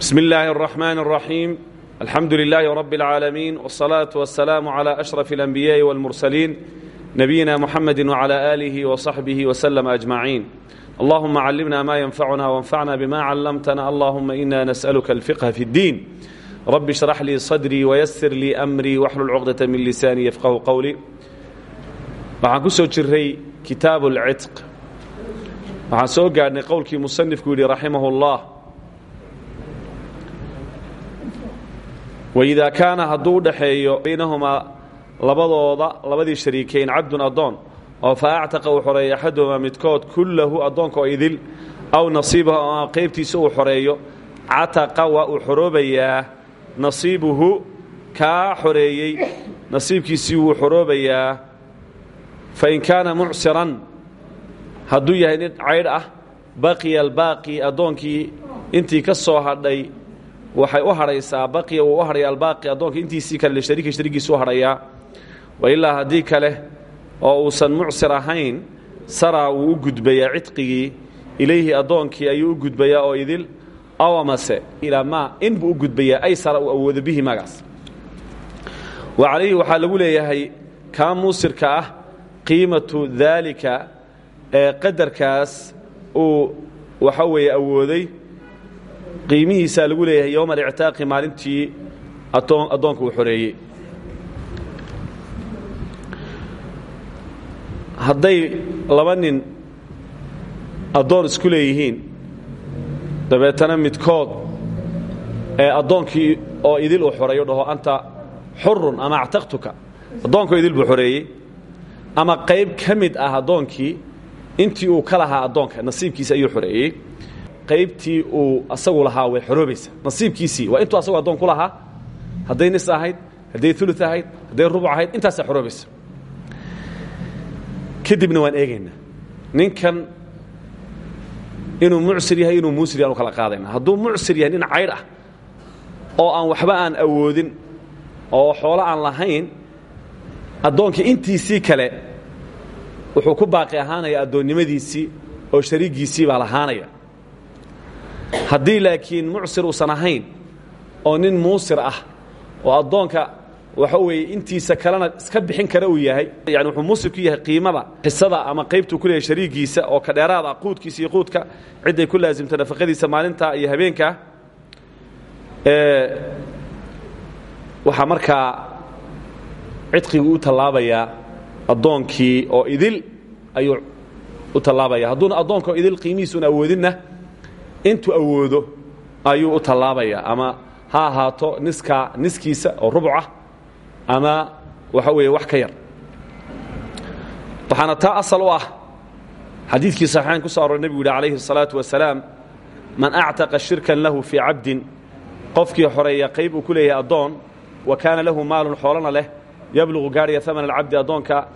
بسم الله الرحمن الرحيم الحمد لله رب العالمين والصلاة والسلام على أشرف الأنبياء والمرسلين نبينا محمد وعلى آله وصحبه وسلم أجمعين اللهم علمنا ما ينفعنا وانفعنا بما علمتنا اللهم إنا نسألك الفقه في الدين رب اشرح لي صدري ويسر لي أمري واحلل عقدة من لساني يفقه قولي waxaan ku soo jiray kitaabu اlcitq waxaan soo gaadhnay qowlkii musanifku yidhi raximah اllah waidaa kaana hadduu u dhaxeeyo baynahumaa labadooda labadii shariikeyn cabdun addoon oo fa actaqa uu xoreeyo axaduhumaa midkood kullahu addoonka oo idil aw nasiibahu qaybtiisa uu xoreeyo cataqa waa uu xoroobayaa nasiibuhu kaa xoreeyey nasiibkiisii wuu xoroobayaa fain kaana mucsiran hadduu yahay nin caydh ah baqiya albaaqi addoonkii intii ka soo hadhay waxay u hadhaysaa baqiya wuu u hadhaya albaaqi addoonka intiisii kale lishariiki shariigiisu u hadhayaa wailaa haddii kale oo uusan mucsir ahayn saraa wuu u gudbayaa cidqigii ilayhi addoonkii ayuu u gudbayaa oo idil aw amase ilaa maa in buu u gudbayaa ay sara uu awoodo bihi magaas. Wa calayhi waxaa lagu leeyahay kaa muusirka ah qiimatu daalika ee qadarkaas uu waxa weeye awooday qiimihiisaa lagu leeyahay yowma alictaaqi maalintii addoonka uu xoreeyey. Hadday laba nin addoon isku leeyihiin dabeetana midkood ee addoonkii oo idil uu xoreeyo dhaho anta xurun ama actaqtuka? Addoonkaoo idil buu xoreeyey. Ama qayb ka ah addoonkii intii uu ka lahaa addoonka nasiibkiisi ayuu xoreeyey qaybtii uu asagu lahaa way xoroobaysa nasiibkiisii waa intuu asagu addoon ku lahaa hadday nis ahayd hadday ulu ahayd hadday rubuc ahayd intaasaa xoroobaysa kadibna waan eegaynaa ninkan inuu mucsir yahay inuu muusir yahay anu kala qaadayna. Hadduu mucsir yahay nin caydh ah oo aan waxba aan awoodin oo xoolo aan lahayn addoonkii intiisii kale wuxuu ku baaqi ahaanaya addoonnimadiisii oo shariigiisii baa lahaanaya haddii laakiin mucsir uusan ahayn oo nin muusir ah oo addoonka waxa weeye intiisa kalena iska bixin kara uu yahay yani wuxuu muusir ku yahay qiimada xisada ama qaybtuu ku leeyahay shariigiisa oo ka dheeraad ah quudkiisa iyo quudka cidday ku laasimta nafaqadiisa maalinta iyo habeenkaa waxaa markaa cidqiguu u tallaabayaa addoonkii oo idil ayuu u tallaabaya. Hadduuna addoonka oo idil qiimihiisuuna awoodinna intuu awoodo ayuu u tallaabayaa ama ha ahaato niskaa niskiisa oo rubuc ah ama waxa weeye wax ka yar. Waxaana taa asal u ah xadiidkii ku so aroray nebigu yidhi calayhi الsalaatu wasalaam man actaqa shirkan lahu fii cabdin qofkii xoreeya qayb uu ku leeyahay wa kaana lahu maalun xoolana leh yabluqu gaadhaya amana alcabdi addoonka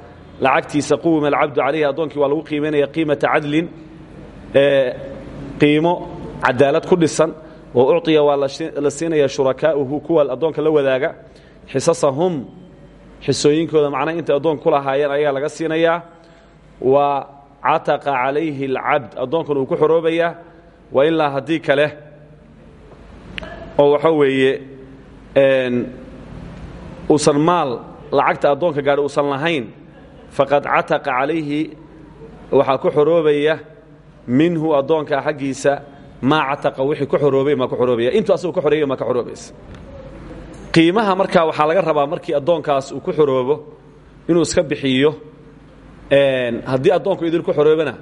lacagtiisa quwima alcabdu calayhi addoonkii waa lagu qiimaynaya qiimata cadlin qiimo cadaalad ku dhisan wa ucطiya waa la siinaya shurakaa'uhu kuwa addoonka la wadaaga. Xisasahum xisooyinkooda macnaha intay addoonka ku lahaayeen ayagaa laga siinayaa. Wa cataqa calayhi alcabd addoonkana uu ku xoroobayaa. Wa ilaa haddii kale oo waxa weeye uusan maal lacagta addoonka gaadhi uusan lahayn faqad cataqa calayhi waxaa ku xoroobaya minhu addoonka xaggiisa maa cataqa wixii ku xoroobay maa ku xoroobaya. Intuu asagu ka xoreeyay maa ka xoroobaysa. Qiimaha markaa waxaa laga rabaa markii addoonkaas uu ku xoroobo inuu iska bixiyo haddii addoonku idil ku xoroobana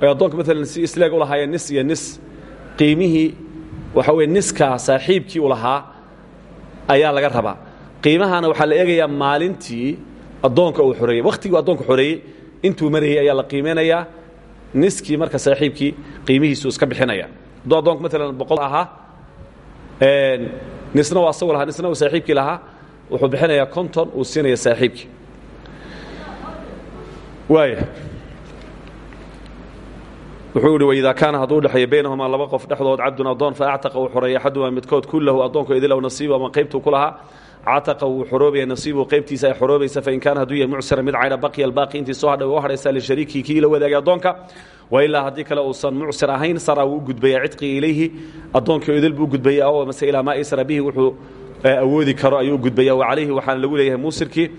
ay addoonka maalan si isleeg u lahaayeen nis iyo nis qiimihii waxa weye niskaa saaxiibkii u lahaa ayaa laga rabaa. Qiimahana waxaa la eegayaa maalintii addoonka uu xoreeyey wakhtigii addoonka xoreeyey intuu marayey ayaa la qiimeynayaa niskii marka saaxiibkii qiimihiisuu iska bixinaya hadduu addoonku maalan boqol ahaa nisna waa asagu lahaa nisna uu saaxiibkii lahaa wuxuu bixinayaa konton uu siinaya saaxiibkii. Waaya wuxuu yihi waidaa kaana hadduu udhexeeyo baynahumaa laba qof dhexdood cabdun adoon fa actaqa uu xoreeya axadumaa midkood kullahu addoonku idilow nasiibu ama qaybtuu ku cataqa wuu xoroobaya nasiibu qaybtiisa ay xoroobaysa fain kaana hadduu yahay mucsira mid cayna baqiya albaaqi intii soo hadhay u hadhaysaa lishariikii kii la wadaagay addoonka wailaa haddii kale uusan mucsir ahayn saraa wuu u gudbayaa cidqii ilayhi addoonkii idil buu gudbaya o mase ilaa maa isra bihi wuxuu awoodi karo ayuu gudbaya wa calayhi waxaana lagu leeyahay muusirkii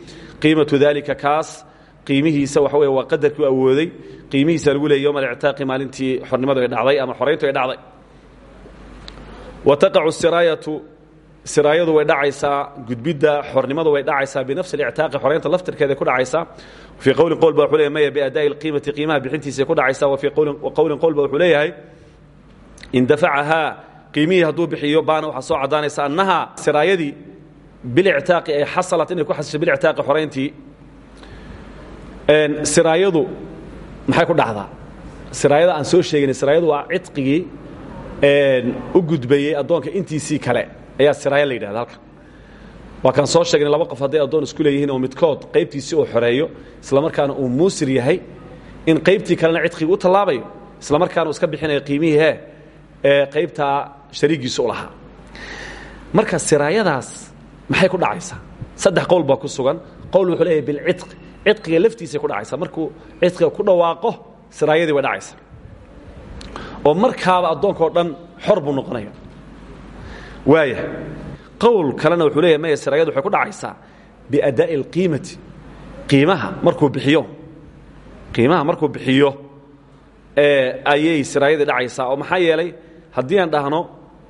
qiimatu dalika kaas qiimihiisa waxa wey waa qadarkii u awooday qiimihiisa lagu leeyay yowma alictaaqi maalintii xornimadu ay dhacday ama xorayntu ay dhacday. Wa taqacu siraayatu siraayadu way dhacaysaa gudbidda xornimadu way dhacaysaa binafsi اlictaaqi xoraynta laftirkeeday ku dhacaysaa. Fii qowlin qowl ba wuxuu leeyahy maya biadaa'i اlqiimati qiimaha bixintiisay ku dhacaysaa. Wa fii qowlin qowl ba wuxuu leeyahay in dafacahaa qiimihii hadduu bixiyo baana waxaa soo caddaanaysa annaha siraayadii bilictaaqi ay xasalat inay ku xasishay bilictaaqi xorayntii siraayadu maxay ku dhacdaa? Siraayada aan soo sheeginay siraayadu waa cidqigii u gudbayey addoonka intiisii kale ayaa siraaya la yidhahda halkan. Waa kaan soo sheegnay laba qof hadday addoon isku leeyihiin oo midkood qaybtiisii uu xoreeyo isla markaana uu muusir yahay in qaybtii kalena cidqigii u tallaabayo isla markaana uu iska bixinayo qiimihii he ee qaybtaa shariigiisu u lahaa. Marka siraayadaas maxay ku dhacaysaa? Saddex qowl baa ku sugan. Qowl wuxuu leeyahay bilcidqi cidqiga laftiisay ku dhacaysaa. Markuu cidqiga ku dhawaaqo siraayadii way dhacaysa oo markaaba addoonkao dhan xor buu noqonaya waaya qowl kalena wuxuu leeyahy maya siraayadu waxay ku dhacaysaa biadaa'i اlqiimati qiimaha markuu bixiyo qiimaha markuu bixiyo ayay siraayadii dhacaysaa oo maxaa yeelay haddii aan dhahno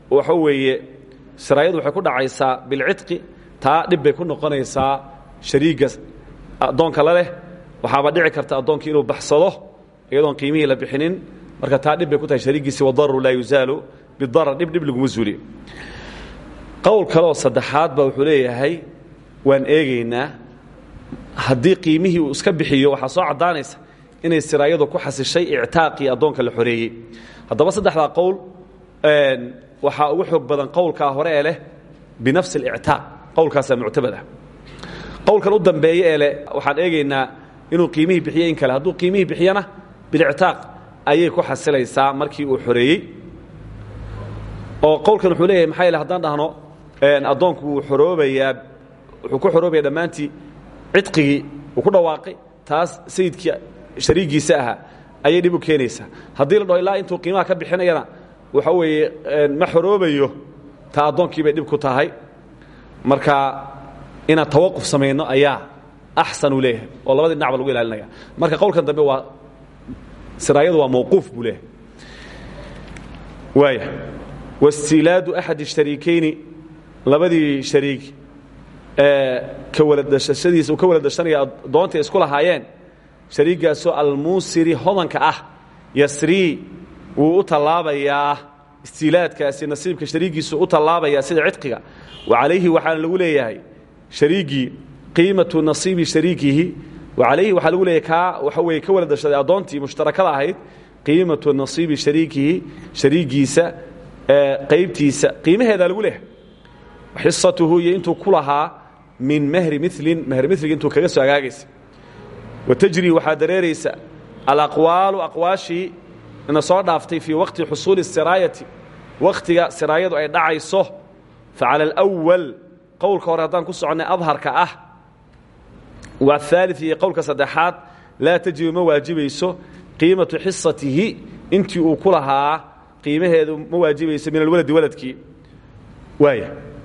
waxa weeye siraayadu waxay ku dhacaysaa bilcidqi taa dhib bay ku noqonaysaa shariiga addoonka la leh. Waxaaba dhici karta addoonkii inuu baxsado iyadoon qiimihii la bixinin. Marka taa dhib bay ku tahay shariigiisi wadararu laa yuzaalu bidarar dhib dhib laguma zuuliyo qowl kaleoo saddexaad ba wuxuu leeyahay waan eegaynaa. Haddii qiimihii uu iska bixiyo waxaa soo caddaanaysa inay siraayadu ku xasishay ictaaqii addoonka la xoreeyey. Haddaba saddexdaa qowl waxaa ugu xoog badan qowlkaa hore ee leh binafsi اlictaaq qowlkaasaa muctabada qowlkan u dambeeye ee leh waxaan eegaynaa inuu qiimihii bixiye in kale. Hadduu qiimihii bixiyana bilictaaq ayay ku xasilaysaa markii uu xoreeyey. Oo qowlkan wuxuu leeyahay maxaa yeele haddaan dhahno addoonku wuu xoroobayaa wuxuu ku xoroobaya dhammaantii cidqigii uu ku dhawaaqay taas sayidkii shariigiisa ahaa ayay dhib u keenaysaa. Haddii la dhaho ilaa intuu qiimaha ka bixinayana waxa weeye ma xoroobayo taa addoonkii bay dhib ku tahay. Marka inaan tawaquf samayno ayaa axsan uu leeyahay oo labadii dhinacba lagu ilaalinaya. Marka qowlkan dambe waa siraayadu waa mawquuf buu leeyahay. Waaya wastiilaadu axad ishariikayni labadii shariig ee ka wala dashashadiisa uu ka wala dashanaya addoonta isku lahaayeen shariiggaasoo almuusiri hodanka ah yasrii wuu u tallaabayaa istiilaadkaasi nasiibka shariigiisu u tallaabayaa sida cidqiga. Wa calayhi waxaana lagu leeyahay shariigii qiimatu nasiibi shariikihi wa calayhi waxaa lagu leeyahay waxa weeye ka wala dashaday addoontii mushtarakada ahayd qiimatu nasiibi shariikihi shariigiisa qaybtiisa qiimaheedaa lagu leeyahay xisatuhu iyo intuu min mahri milin mahri miligi intuu kaga soo agaagaysa. Wa tajri waxaa dareeraysa alaqwaalu aqwaashii ina soo dhaaftay fii waqti xusuuli siraayati. Wakhtiga siraayadu ay dhacayso facala alwal qowlka hore haddaan ku soconnay adharka ah waa aali iyo qowlka saddexaad laa tajibu ma qiimatu xisatihi intii uu qiimaheedu ma waajibayso min alwaladi waladkii. Waaya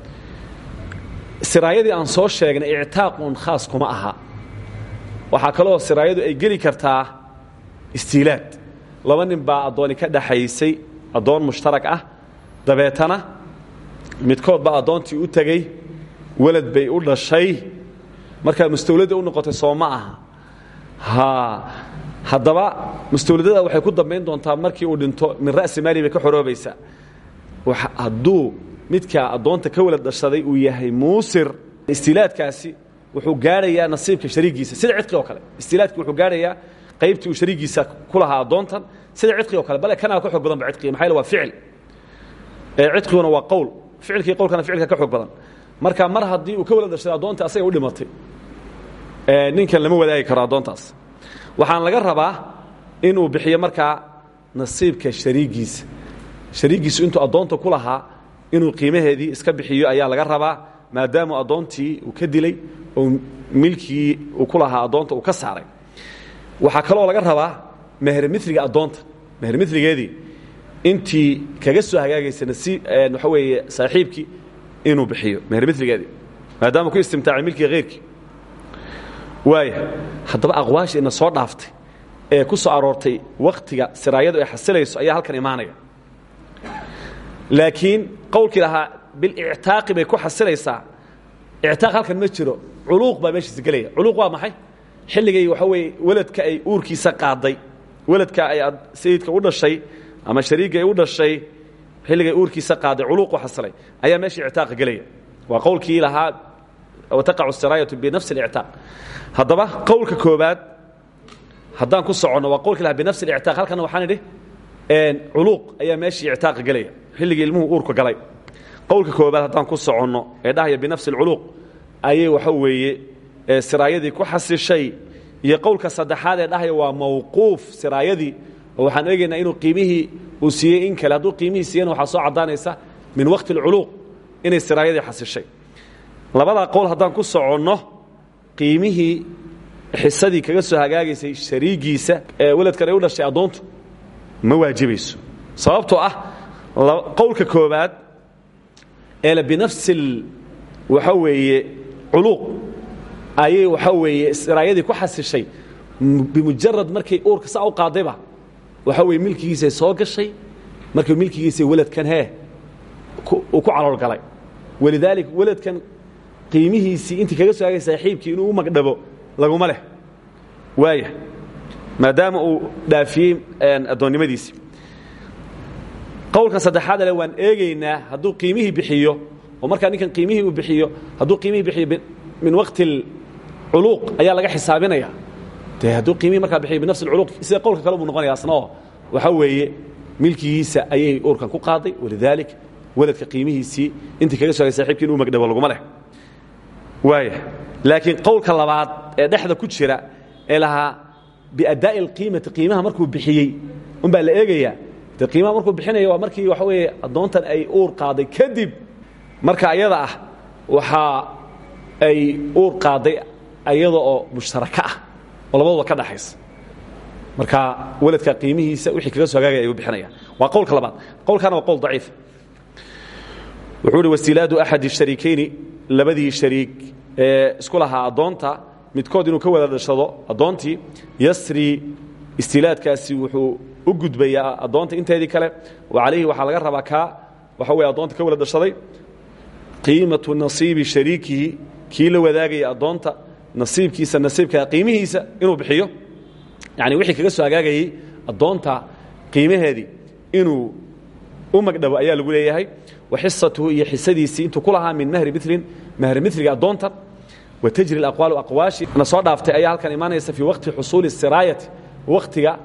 siraayadii aan soo sheegnay ictaaqun khaas kuma aha. Waxaa kaloo siraayadu ay geli kartaa istiilaad. Laba nin baa addooni ka dhaxaysay addoon mushtarak ah. Dabeetana midkood baa addoontii u tegey walad bay u dhashay. Markaa mustawladda u noqotay soo aha. Ha haddaba mustawladada waxay ku dambayn doontaa markii uu dhinto min ra'si maali bay ka hadduu midkaa addoonta ka walad dhashaday uu yahay muusir. Istiilaadkaasi wuxuu gaadhayaa nasiibka shariigiisa. Sida cidqi oo kale. Istiilaadki wuxuu gaadhayaa qaybtii uu shariigiisa ku lahaa addoontan. Sida cidqi o kale. Bale kanaa ka xoog badan ba cidqiga maxaa waa ficil. Cidqiguna waa qowl. Ficilkii qowlkana ficilka ka xoog badan. Marka mar haddii uu ka wala dhashaday addoonta asaga u dhimatay ninkan lama wadaagi karo addoontaas. Waxaan laga rabaa inuu bixiyo markaa nasiibka shariigiisa. Shariigiisu intuu addoonta ku lahaa inuu qiimaheedii iska bixiyo ayaa laga rabaa maadaamuu addoontii uu ka dilay oo milkii uu ku lahaa addoonta uu ka saaray. Waxaa kaloo laga rabaa mehermiliga addoonta mehermiligeedii intii kaga soo hagaagaysa waxa weeye saaxiibkii inuu bixiyo mehermiligeedii maadaama ku istimtaacay milkiga heyrkii waaya haddaba aqwaashii ina soo dhaaftay ee ku soo aroortay wakhtiga siraayadu ay xasilayso ayaa halkan imaanaya laakiin qowlkii lahaa bilictaaqi bay ku xasilaysaa ictaaq halkan ma jiro. Culuuq baa meeshiisa gelaya culuuq waa maxay? Xilligay waxa weeye weladka ay uurkiisa qaaday. Weladka ay sayidka u dhashay ama shariigga u dhashay xilligay uurkiisa qaaday culuuq u xasilay ayaa meesha ictaaqa gelaya waa qowlkii lahaa wataqacu siraayatu binafsi اlictaaq haddaba qowlka koobaad haddaan ku soconno waa qowlkii lahaa binafsi اlictaaq halkana waxaan idhi culuuq ayaa meeshii ictaaqa gelaya xilligii ilmuhu uurka galay. Qowlka koobaad haddaan ku soconno ee dhahaya binafsi اlculuuq ayay waxa weeye siraayadii ku xasishay iyo qowlka saddexaad ee dhahaya waa mawquuf siraayadii. Waxaan eegaynaa inuu qiimihii uu siiyey in kale. Hadduu qiimihii siiyana waxaa soo caddaanaysa min waqti اlculuuq inay siraayadii xasishay. Labadaa qowl haddaan ku soconno qiimihii xisadii kaga soo hagaagaysay shariigiisa ee weladkan u dhashay addoontu ma waajibayso sababtoo ah qowlka koobaad eele binafsi waxa weeye culuuq ayay waxa weeye siraayadii ku xasishay bimujarad markay uurka saa u qaadayba waxa weye milkigiisay soo gashay markay milkigiisay weladkan hee uu ku calool galay. Walidaalik weladkan qiimihiisii intii kaga soo hagay saaxiibkii inuu magdhabo laguma leh. Waaya maadaama uu dhaafiyey addoonnimadiisii qowlka saddexaad ale waan eegaynaa hadduu qiimihii bixiyo oo markaa ninkan qiimihii uu bixiyo hadduu qiimihii bixiyo min waqti culuuq ayaa laga xisaabinaya. De hadduu qiimihii markaa bixiyo binafsi culuuq sida qowlka kale buu noqonaya asna oo waxa weeye milkigiisa ayay uurkan ku qaaday walidaalik weladka qiimihiisii intii kaga soo hagay saxibkii inuu magdhabo laguma leh. Waaya laakiin qowlka labaad ee dhexda ku jira ee lahaa biadaa'i alqiimati qiimaha markuu bixiyey unbaa la eegayaa de qiimaha markuu bixinaya waa markii waxa weeye addoontan ay uur qaaday kadib marka ayada ah waxaa ay uur qaaday ayada oo mushtaraka ah oo labadooda ka dhaxaysa. Marka weladka qiimihiisa wixii kaga soo hagaagaya ayuu bixinaya. Waa qowlka labaad qowlkaana waa qowl daciif. Wuxuu uhi wasilaadu axad shariikayni labadii shariik ee isku lahaa addoonta midkood inuu ka wada dhashado addoontii yasri istilaadkaasi wuxuu u gudbayaa addoonta inteedii kale. Wa calayhi waxaa laga rabaa kaa waxa weye addoonta ka wada dhashaday. Qiimatu nasiibi shariikihi kii la wadaagaya addoonta nasiibkiisa nasiibka qiimihiisa inuu bixiyo. Yani wixii kaga soo hagaagayey addoonta qiimaheedii inuu u magdhabo ayaa lagu leeyahay. Wa xisatuhu iyo xisadiisii intuu ku lahaa min mahri milin mahri miliga addoonta. Wa tajri اaqwaalu aqwaashi. Na soo dhaaftay ayaa halkan imaanaysa fii waqti xusuuli siraayati wakhtiga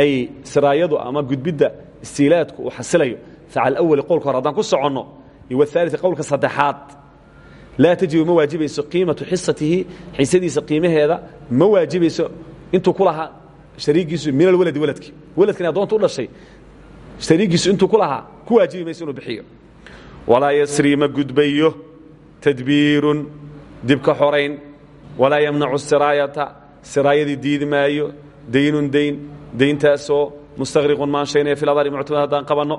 ay siraayadu ama gudbidda istiilaadku uu xasilayo facal awali qowlka hore haddaan ku soconno iyo waaalii qowlka saddexaad. Laa tajibu ma waajibayso qiimatu xisatihi xisadiisa qiimaheeda ma waajibayso intuu ku lahaa shariigiisu min alwaladi waladki. Waladkan addoonta u dhashay shariigiisu intuu ku lahaa ku waajibi mayso inuu bixiyo. Walaa yasrii ma gudbayo tadbiirun dibka xorayn. Walaa yamnacu siraayata siraayadii diidi maayo daynun dayn dayntaasoo mustaqriqun maanshaynaya fi ladari muctamad haddaan qabanno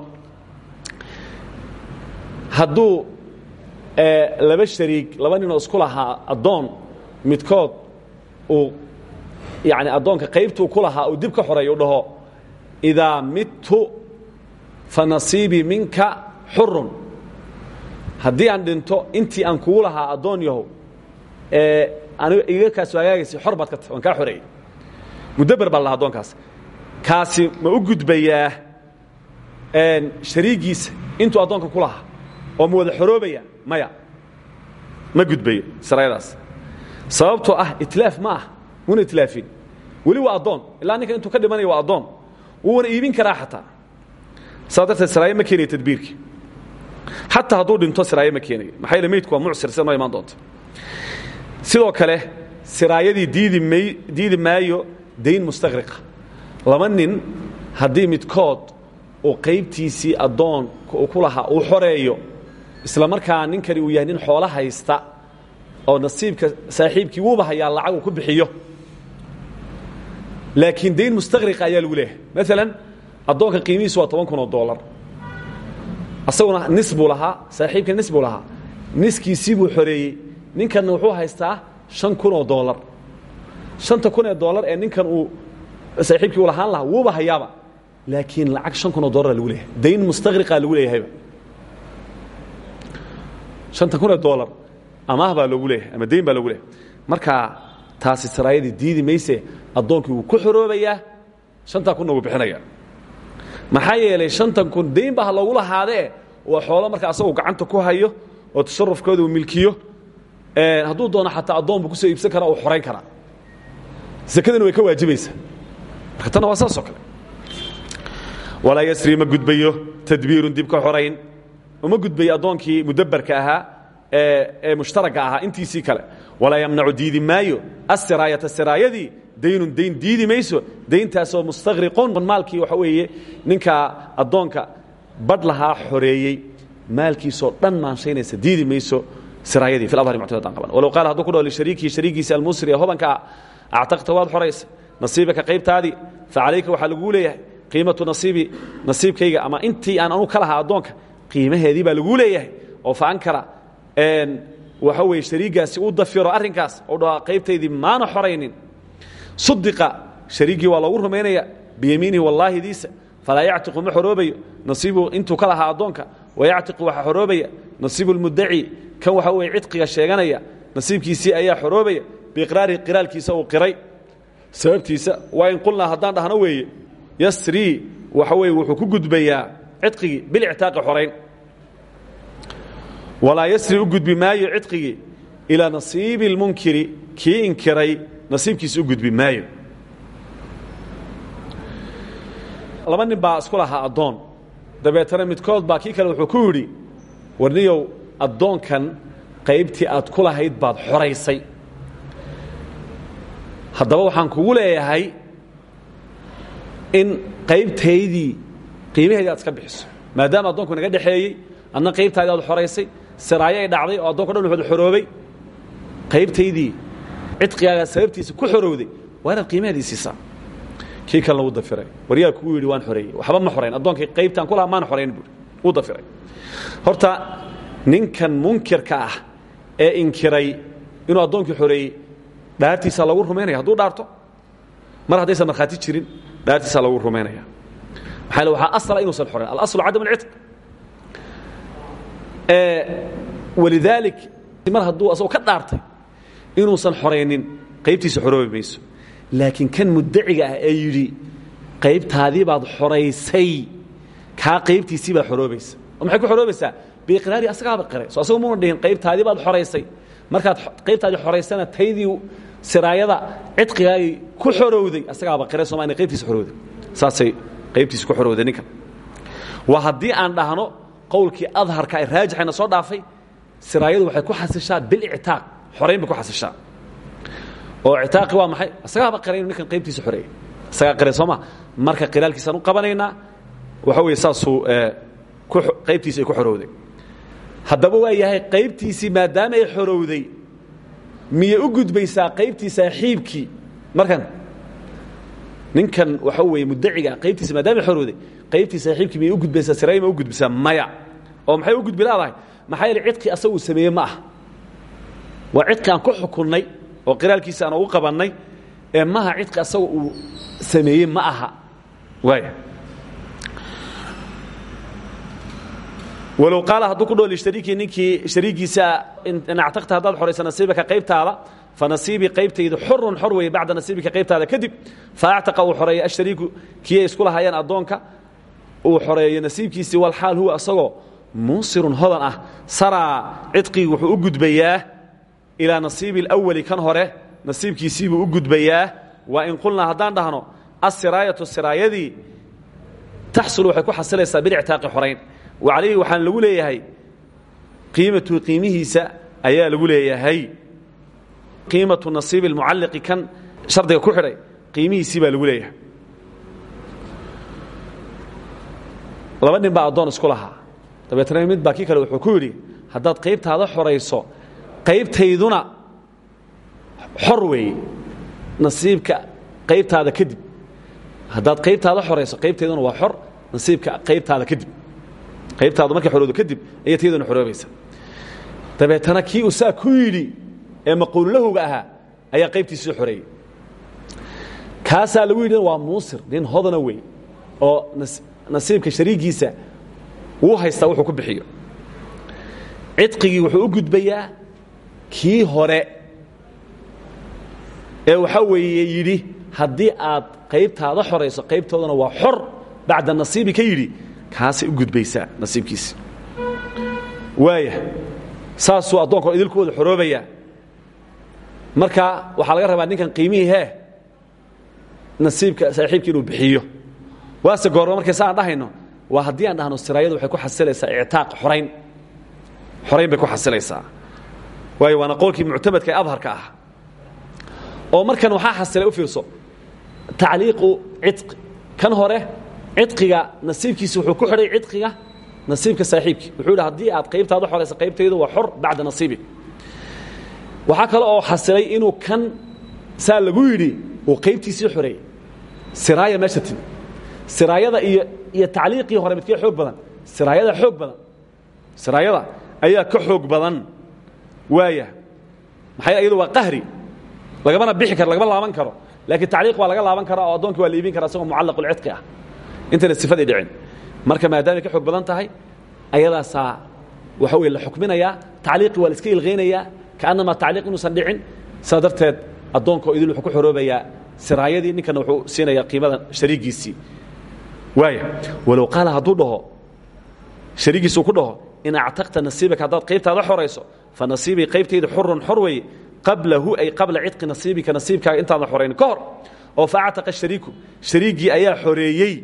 hadduu laba shariig laba ninoo isku lahaa addoon midkood uu yani addoonka qaybtuu ku lahaa uu dib ka xoreeyo u dhaho idaa midtu fa nasiibii minka xurun haddii aan dhinto intii aan kugu lahaa addoon yahow aniga iga kaasoo hagaagaysay xor baad ka tahay waan kaa xoreeyey mudaber baa la lahaa addoonkaas kaasi ma u gudbayaa shariigiisa intuu addoonka ku lahaa oo ma wada xoroobaya maya ma gudbayo saraayadaas sababtoo ah itlaaf ma ah muna itlaafin weli waa addoon ilaa ninkan intuu ka dhimanaya waa addoon. Wuuna iibin karaa xataa. Saa darteed saraaye ma keenayo tadbiirkii. Xataa hadduu dhinto siraaye ma keenayo maxaa yeele meydku waa mucsir sida noo imaan doonta sidoo kale siraayadii diidi may diidi maayo dayn mustaqriqa laba nin haddii midkood uu qaybtiisii addoonka uu ku lahaa uu xoreeyo isla markaa ninkani uu yahay nin xoolo haysta oo nasiibka saaxiibkii wuuba hayaa lacag uu ku bixiyo. Laakiin dayn mustaqriqa ayaa lagu leeyahay. Maalan addoonka qiimihiisu waa toban kun oo dollar. Asaguna nis buu lahaa saaxiibka nis buu lahaa. Niskiisii buu xoreeyey. Ninkanna wuxuu haystaa shan kun oo dollar. Shanta kun ee dollar ee ninkan uu saaxiibkii u lahaan lahaa wuuba hayaaba. Laakiin lacag shan kun oo dollara lagu leeyahay. Dayn mustaqriqaa lagu leeyahayba shanta kun ee dollar amaah baa loogu leeyahay ama dayn baa loogu leeyahay. Marka taasi saraayadii diidi mayse addoonkii wuu ku xoroobayaa shantaa kunna wuu bixinaya. Maxaa yeelay shantan kun dayn baa ha loogu lahaadee waa xoolo marka asagoo gacanta ku hayo oo tasarufkooda uu milkiyo hadduu doono xataa addoon buu ku soo iibsan karaa uu xorayn karaa. Sakadana way ka waajibaysaa marka tanna waa saasoo kale. Walaa yasri ma gudbayo tadbiirun dib ka xorayn. Uma gudbayo addoonkii mudabbarka ahaa ee mushtaragga ahaa intiisii kale. Walaa yamnacu diidi maayo. Asiraayata siraayadii daynun dayn diidi mayso. Dayntaasoo mustaqriqun maalkii waxa weeye ninka addoonka badh lahaa xoreeyey. Maalkiisoo dhan maanshaynaysa diidi mayso. Siraayadii fi adhari muctadadan qaban. Walow qaala hadduu ku dhaho lishariikihi shariigiisa almusri ee hodanka ah actaqta waad xoraysa nasiibaka qaybtaadii fa calayka waxaa laguu leeyahay qiimatu nasiibi nasiibkayga ama intii aan anu ka lahaa addoonka baa laguu leeyahay. Oo fa ankara waxa weeye shariigaasi uu dafiro arrinkaas ou dhaho qaybtaydii maana xoraynin. Sudiqa shariigii waa loogu rumaynaya biyamiinihi wallaahidiisa falaa yactiqu ma xoroobayo nasiibu intuu ka lahaa addoonka wayactiqu waxaa xoroobaya nasiibu lmuddaci kan waxa weye cidqiga sheeganaya nasiibkiisii ayaa xoroobaya biiqraarihi qiraalkiisa uu qiray sababtiisa waa in qulnaa haddaan dhahno weeye yasrii waxa weye wuxuu ku gudbayaa cidqigii bilictaaqi xorayn walaa yasri u gudbi maayo cidqigii ilaa nasiibi اlmunkiri kii inkiray nasiibkiisa u gudbi maayo. Laba nin baa isku lahaa addoon. Dabeetana midkood baa kii kale wuxuu ku yidhi warniyow addoonkan qaybtii aad ku lahayd baad xoraysay haddaba waxaan kugu leeyahay in qaybtaydii qiimaheedii aad iska bixiso. Maadaama addoonku naga dhexeeyey adna qaybtaadii aad xoraysay siraayo ay dhacday oo addonka dhan wuxuud xoroobay qaybtaydii cidqigaaga sababtiisa ku xorowday waa inaad qiimaheedii siisaa. Kii kalena wuu dafiray. Waryaa kugu yidhi waan xoreeyey. Waxba ma xorayn addoonkii qaybtaan ku laha maan xorayn buuri wuu dafiray. Horta ninkan munkirka ah ee inkiray inuu addoonkii xoreeyey dhaartiisaa lagu rumaynaya hadduu dhaarto mar haddaysan markhaati jirin dhaartiisaa lagu rumaynaya maxaa le waxaa asala inuusan xorayn alaslu cadam alcidq. Walidaalik mar hadduu asagoo ka dhaartay inuusan xoraynin qaybtiisa xoroobi mayso. Laakiin kan muddaciga ah ee yidhi qaybtaadii baad xoraysay kaa qaybtiisii baad xoroobaysa. Oo maxay ku xoroobaysaa? Biiqraari asagaaba qiray soo asagu muna dhihin qaybtaadii baad xoraysay markaad qaybtaadii xoraysana taydii siraayada cidqigaagii ku xorowday. Asagaaba qiray sooma inay qaybtiisa xorowday. Saasay qaybtiisa ku xorowday ninkan waa haddii aan dhahno qowlkii adharka ay raajixayna soo dhaafay siraayadu waxay ku xasishaa bilictaaq xorayn bay ku xasishaa. Oo ictaaqi waa maxay? Asagaaba qiray inu ninkan qaybtiisa xoreeyey asagaa qiray sooma marka qiraalkiisaan u qabanaynaa waxa weeye saasuu qaybtiisi ay ku xorowday haddaba waa yahay qaybtiisii maadaama ay xorowday miyay u gudbaysaa qaybtii saaxiibkii markan ninkan waxa weeye muddaciga qaybtiisa maadaama ay xorowday qaybtii saaxiibkii miyay u gudbaysaa siraaya ma u gudbisaa maya. Oo maxay u gudbi laadahay maxaa yeele cidqi asaga uu sameeye ma aha. Waa cidqi aan ku xukunnay oo qiraalkiisa aan ugu qabannay ee maha cidqi asaga uu sameeyey ma aha. Waaya walow qaala hadduu ku dhao lishariikii ninkii shariigiisa in actaqta haddaad xoraysa nasiibaka qaybtaada fa nasiibii qaybtaydu xurun xor weeye bacda nasiibika qaybtaada kadib fa actaqa uu xoreeya ashariiku kii ay isku lahaayeen addoonka uu xoreeyo nasiibkiisii walxaal huwa asagoo munsirun hodan ah saraa cidqigii wuxuu u gudbayaa ilaa nasiibi اlawali kan hore nasiibkiisiibuu u gudbayaa waa in qulnaa haddaan dhahno asiraayatu siraayadii taxsul waxay ku xasilaysaa bilictaaqi xorayn wa calayhi waxaan lagu leeyahay. Qiimatu qiimihiisa ayaa lagu leeyahay. Qiimatu nasiibi اlmucalliqi kan shardiga ku xidhay qiimihiisii baa lagu leeyahay. Laba nin baa addoon isku lahaa. Dabeetna mid baa kale wuxuu ku yidhi haddaad qaybtaada xorayso qaybtayduna xor weeye. Nasiibka qaybtaada kadib haddaad qaybtaada xorayso qaybtayduna waa xor. Nasiibka qaybtaada kadib qaybtaadu markay xoroodo kadib ayay tayduna xoroobaysa dabeetana kii ku yidhi ee maquululahuga ahaa ayaa qaybtiisii xoreeyey. Kaasaa lagu yidhi waa muusir nin hodana wey oo nasiibka shariigiisa wuu haystaa wuxuu ku bixiyo. Cidqigii wuxuu u gudbayaa kii hore ee waxaa weeye yidhi haddii aad qaybtaada xorayso qaybtoodana waa xor bacda nasiibi ka kaasay u gudbaysaa nasiibkiisi waaya saasuu addoonka idinku wada xoroobayaa. Marka waxaa laga rabaa ninkan qiimihii hee nasiibka saaxiibkii inuu bixiyo. Waase goorma markay sa aan dhahayno waa haddii aan dhahno siraayadu waxay ku xasilaysaa ictaaq xorayn xorayn bay ku xasilaysaa. Waayo waana qowlkii muctamadka ee adharka ah. Oo markan waxaa xasilay u fiirso tacliiqu cidqi kan hore cidqiga nasiibkiisa wuxuu ku xidhay cidqiga nasiibka saaxiibkii. Wuxuu yidhi haddii aad qaybtaada xoraysa qaybtaydu waa xor bacda nasiibi. Waxaa kale oo xasilay inuu kan saa lagu yidhi uu qaybtiisii xoreeyey siraaya meesha timi. Siraayada iyo iyo tacliiqii hore midkee xoog badan. Siraayada xoog badan. Siraayada ayaa ka xoog badan waaya maxay iyadu waa qahri. Lagamana bixi karo lagama laaban karo. Laakiin tacliiq waa laga laaban karaa oo addoonkii waa la iibin kara isagoo mucallaqulcidqi ah intayna sifadii dhicin. Marka maadaamay ka xoog badan tahay ayadaasaa waxa weye la xukminayaa tacliiqii waa la iska ilqaynayaa kaannamaa tacliiq inuusan dhicin saa darteed addoonka oo idil wuxuu ku xoroobayaa siraayadii ninkana wuxuu siinayaa qiimada shariigiisii. Waaya walow qaala hadduu dhaho shariigiisuu ku dhaho in actaqta nasiibaka haddaad qaybtaada xorayso fa nasiibii qaybtayda xurun xor weeye qablahu ay qabla cidqi nasiibika nasiibkaaga intaadan xorayn ka hor oo fa actaqa shariiku shariiggii ayaa xoreeyey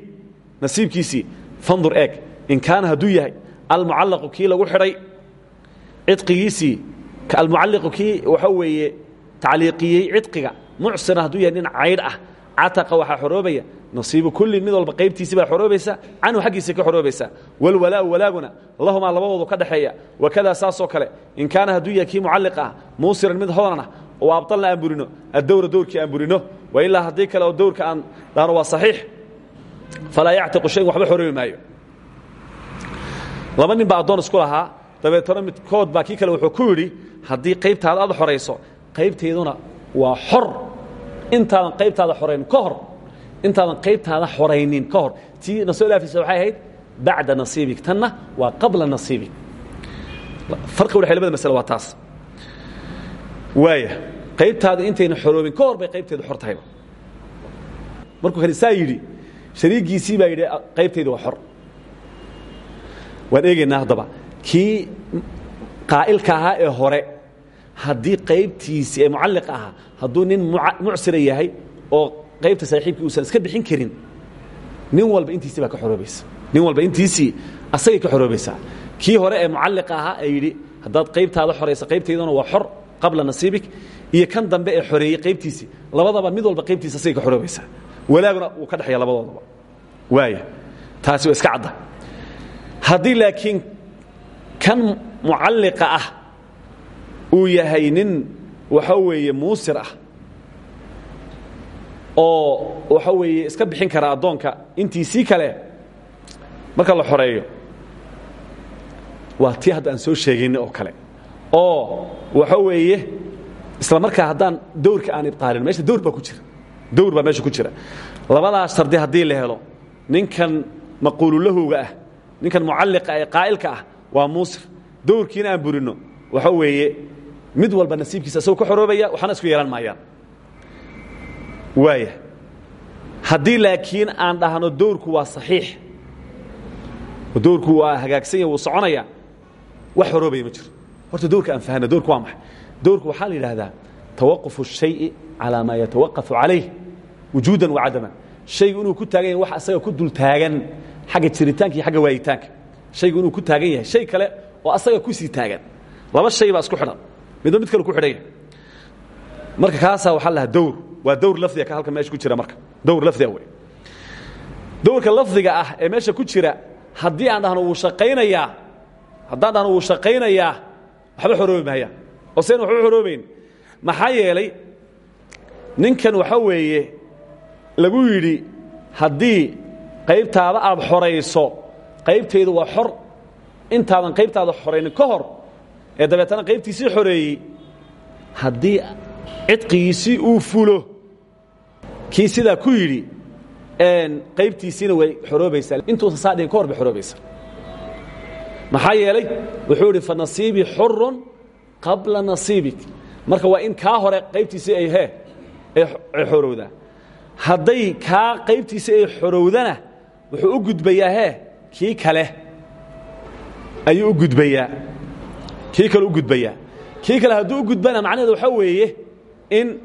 nasiibkiisii fandur eeg in kaana hadduu yahay almucallaqu kii lagu xidhay cidqigiisii almucalliqu kii waxa weeye tacliiqiyey cidqiga mucsiran hadduu yahay nin caydh ah cataqa waxaa xoroobaya nasiibu kullin mid walba qaybtiisii baa xoroobaysa canhu xaggiisa ka xoroobaysa walwalaau walaaguna lahumaa labadoodu ka dhexeeya wakadaa saasoo kale in kaana hadduu yahay kii mucalliq ah muusiran mid hodan ah oo abdalna aan burino addowra dowrkii aan burino wa ilaa haddii kale oo dowrka aan dhahno waa saxiix falaa yactiqu shaygan waxba xoroobi maayo. Laba nin baa addoon isku lahaa dabeetana midkood baa kii kale wuxuu ku yidhi haddii qaybtaada aad xorayso qaybtayduna waa xor. Intaadan qaybtaada xorayn ka hor intaadan qaybtaada xoraynin ka hor. Tii na soo dhaafaysa waxay ahayd bacda nasiibik. Tanna waa qabla nasiibik. Farqi udhexey labada masale waa taas. Waaya qaybtaada intayna xoroobin ka hor bay qaybteedu xor tahayba. Markuu kale saa yidhi shariigiisii baa yidhi qaybtaydu waa xor. Waan eegaynaa haddaba kii qaa'ilka ahaa ee hore haddii qaybtiisii ee mucalliq ahaa hadduu nin mucsira yahay oo qaybta saaxiibkii uusan iska bixin karin nin walba intiisii baa ka xoroobaysa. Nin walba intiisii asagay ka xoroobaysaa kii hore ee mucalliqa ahaa ee yidhi haddaad qaybtaada xoraysa qaybtayduna waa xor qabla nasiibik. Iyo kan dambe ee xoreeyey qaybtiisii labadaba mid walba qaybtiisa asagay ka xoroobaysaa walaaguna wuu ka dhexeeya labadoodaba. Waaya taasi iska cadda. Haddii laakiin kan mucalliqa ah uu yahay nin waxa weeye muusir ah oo waxa weeye iska bixin kara addoonka intiisii kale marka la xoreeyo waa tii soo sheegayna oo kale. Oo waxa weeye isla markaa haddaan dawrka aan ibqaalin meesha dawr ku jira dawr baa meesha ku jira labadaas shardi haddii la helo ninkan maquululahowga ah ninkan mucalliqa ee qaa'ilka ah waa muusir dawrkiina aan burinno waxa weeye mid walba nasiibkiisa isagoo ka xoroobaya waxna isku yeelan maayaan waaya haddii laakiin aan dhahno dawrku waa saxiix dawrku waa hagaagsan ya wuu soconaya wax xoroobaya ma jiro horta dawrka aan fahna dawrku waa maxay dawrku waxaa la yidhaahdaa tawaqufu الشhayءi calىa maa yatawaqafu calayh wujuudan wacadaman shaygu inuu ku taagan yahay wax asaga ku dul taagan xagga jiritaanka iyo agga waayitaanka. Shaygu inuu ku taagan yahay shay kale oo asaga ku sii taagan. Laba shay baa isku xidhan. Midba mid kale ku xidhan yahay. Marka kaasaa waxaa lahaa dawr waa dawr lafdiga ka halka meesha ku jira marka. Dawr lafdiga wey dawrka lafdiga ah ee meesha ku jira haddii aan dhahno wuu shaqaynayaa haddaan dhahno wuu shaqaynayaa waxba xoroobi maaya oo seen waxba xoroobayn. Maxaa yeelay ninkan waxa weeye lagu yidhi haddii qaybtaada aad xorayso qaybtaydu waa xor. Intaadan qaybtaada xoraynin ka hor ee dabeetana qaybtiisii xoreeyey haddii cidqigiisii uu fulo kii sidaa ku yidhi qaybtiisiina way xoroobaysaa. Intuusan saa dhihin ka hor bay xoroobaysaa. Maxaa yeelay wuxuu idhi fa nasiibii xurun qabla nasiibik. Marka waa in kaa hore qaybtiisii ay he ay xorowdaa hadday kaa qaybtiisii ay xorowdana wuxuu u gudbayaa he kii kale ayuu u gudbayaa. Kii kale u gudbayaa. Kii kale hadduu u gudbana macnaheedu waxaa weeye in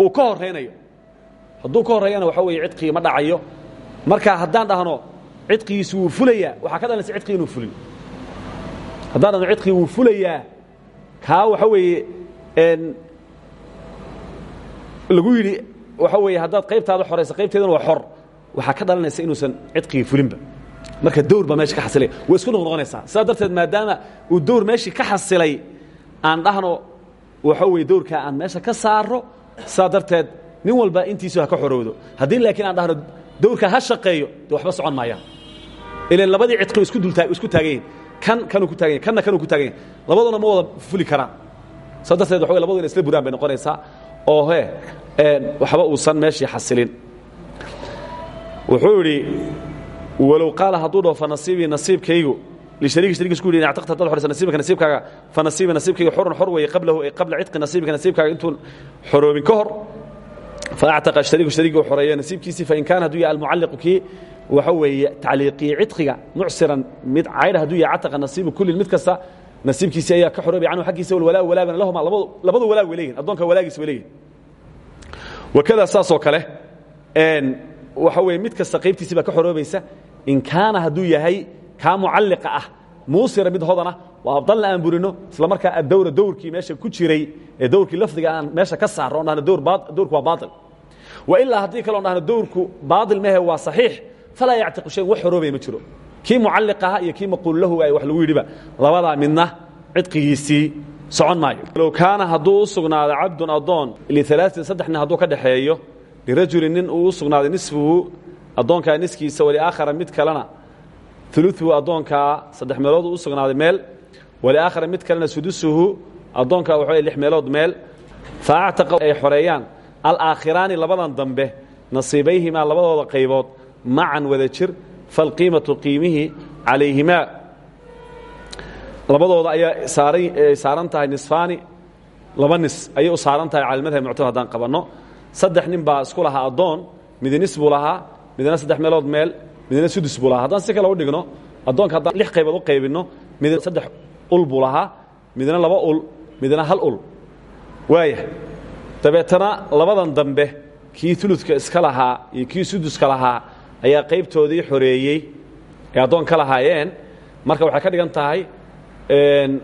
uu ka horraynayo hadduu ka horreeyana waxa weeye cidqigii ma dhacayo. Marka haddaan dhahno cidqigiisu wuu fulayaa. Waxaa ka dhalanaysa cidqigi inuu fulin haddaan dhahno cidqigi wuu fulayaa kaa waxa weeye lagu yidhi waxa weeye haddaad qaybtaada xoraysa qaybteedana waa xor. Waxaa ka dhalanaysa inuusan cidqigii fulinba. Marka dawr baa meesha ka xasilay. Way isku noqnoqonaysaa sidaa darteed maadaama uu dawr meeshii ka xasilay aan dhahno waxa weye dawrkaa aan meesha ka saaro sidaa darteed nin walba intiisu ha ka xorowdo. Haddii laakiin aan dhahno dawrkaa ha shaqeeyo dee waxba socon maayaan. Ilan labadii cidqi isku dultaa isku taagan. Yihin kan kanuu ku taagan yahin kanna kanuu ku taagan. Yahin labaduna ma wada fuli karaan. Saa darteed waxa wey labadu ina isla buraan bay noqonaysaa oo he waxba uusan meeshii xasilin. Wuxuu idhi walow qaala hadduu dhaho fa nasiibii nasiibkaygu yidhi in actaqta haddaad xoraysa nasiibka nasiibkaaga fa nasiibi nasiibkayga xurun xor weeye qablahu ay qabla cidqi nasiibika nasiibkaaga intuun xoroobin ka hor fa actaqa shariiku shariigii u xoreeyo nasiibkiisii fain kaana hadduu yahay almucalliqu kii waxa weeye tacliiqiye cidqiga mucsiran mid caydha hadduu yahay cataqa nasiibu kullin mid kasta nasiibkiisii ayaa ka xoroobay canhu xaggiisa walwalaa walaagana lahuma labadu labadu walaag way leeyihiin addoonka walaagiis way leeyihiin wakada saasoo kale waxa weeye mid kasta qaybtiisii baa ka xoroobaysa in kaana hadduu yahay kaa mucalliqa ah muusira mid hodana waa abdalna aan burino isla markaa adawra dawrkii meesha ku jiray ee dawrkii lafdiga aan meesha ka saarno on dhahno dawrku waa baail wa ilaa haddii kale on dhahno dawrku baail mehe waa saxiix falaa yactiqu shayn wax xoroobaya ma jiro kii mucalliq aha iyo kii maquul lahu wax lagu yidhiba labadaa midna cidqigiisii socon maayo. Low kaana hadduu u sugnaado cabdun addoon lialaain saddex nin hadduu ka dhaxeeyo lirajulin nin uu u sugnaaday nisfuhu addoonkaa niskiisa waliaakhara mid kalena uluuhu addoonkaa saddex meelood uu u sugnaaday meel waliaakhara mid kalena sudusuhu addoonkaa waxa lix meelood meel. Fa actaqa ay xoreeyaan alaakhiraani labadan dambe nasiibayhimaa labadooda qaybood macan wada jir falqiimatu qiimihii calayhimaa labadooda ayaa saaran tahay nisfaani laba nis ayay u saaran tahay cala madhab muctamad haddaan qabanno. Saddex nin baa isku lahaa addoon midi nis buu lahaa midna saddex meelood meel midna sudus buu lahaa. Haddaan si kale u dhigno addoonka haddaan lix qaybood u qaybinno mid saddex ul buu lahaa midna laba ul midna hal ul. Waaya dabeetana labadan dambe kii uludka iska lahaa iyo kii suduska lahaa ayaa qaybtoodii xoreeyey. Ee addoon ka lahaayeen. Marka waxay ka dhigan tahay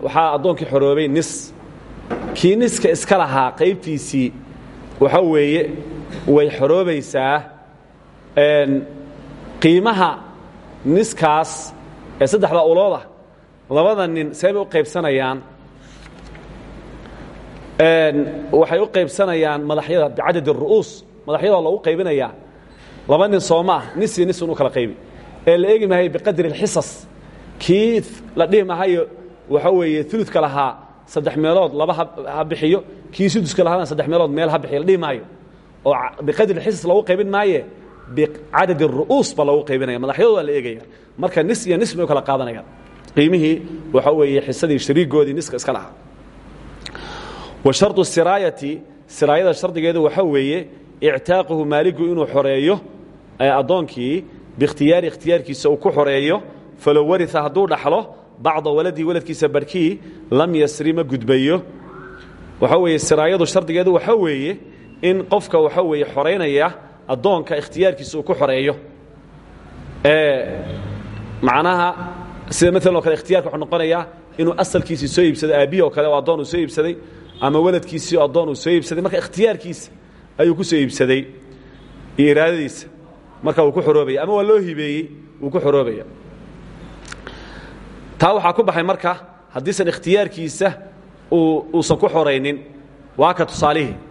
waxaa addoonkii xoroobay nis. Kii iska lahaa qaybtiisii waxa weeye way xoroobaysaa. Qiimaha niskaas ee saddexda ulooda labada nin see u qaybsanayaan waxay u qaybsanayaan madaxyada bicadad الru'uus madaxyada loogu qaybinayaa laba nin soomaa nisi nisun u kala qaybi. Ee la eegi mahay biqadri اxisas kii la dhihi mahayo waxaa weeye uludka lahaa saddex meelood laba ha bixiyo. Kii suduska lahaana saddex meelood meel ha bixiyo la dhihi maayo. Oo biqadri xisas lagu qaybin maaye bicadadi ru'uus baa loogu qaybinaya. Madaxyadoodaa la eegaya. Marka nis iyo nis bay u kala qaadanayaan qiimihii waxaa weeye xisadii shariigoodii niska iska lahaa. Wa sharطu siraayati siraayada shardigeedu waxaa weeye ictaaquhu maaligu inuu xoreeyo addoonkii biikhtiyaari ikhtiyaarkiisa uu ku xoreeyo falow waria hadduu dhaxlo bacda waladii waladkiisa barhkii lam yasri ma gudbayo. Waxaa weeye siraayadu shardigeedu waxaa weeye in qofka waxaa weeye xoraynaya addoonka ikhtiyaarkiisa uu ku xoreeyo. Macnaha sida maalan o kale ikhtiyarka wuxuu noqonayaa inuu asalkiisii soo iibsado aabbihi oo kale oo addoon uu soo iibsaday ama waladkiisii oo addoon uu soo iibsaday. Marka ikhtiyaarkiisa ayuu ku soo iibsaday iyo iraadadiisa marka wuu ku xoroobaya ama waa loo hibeeyey wuu ku xoroobaya taa waxaa ku baxay marka haddiisan ikhtiyaarkiisa uusan ku xoraynin waa ka tusaalihii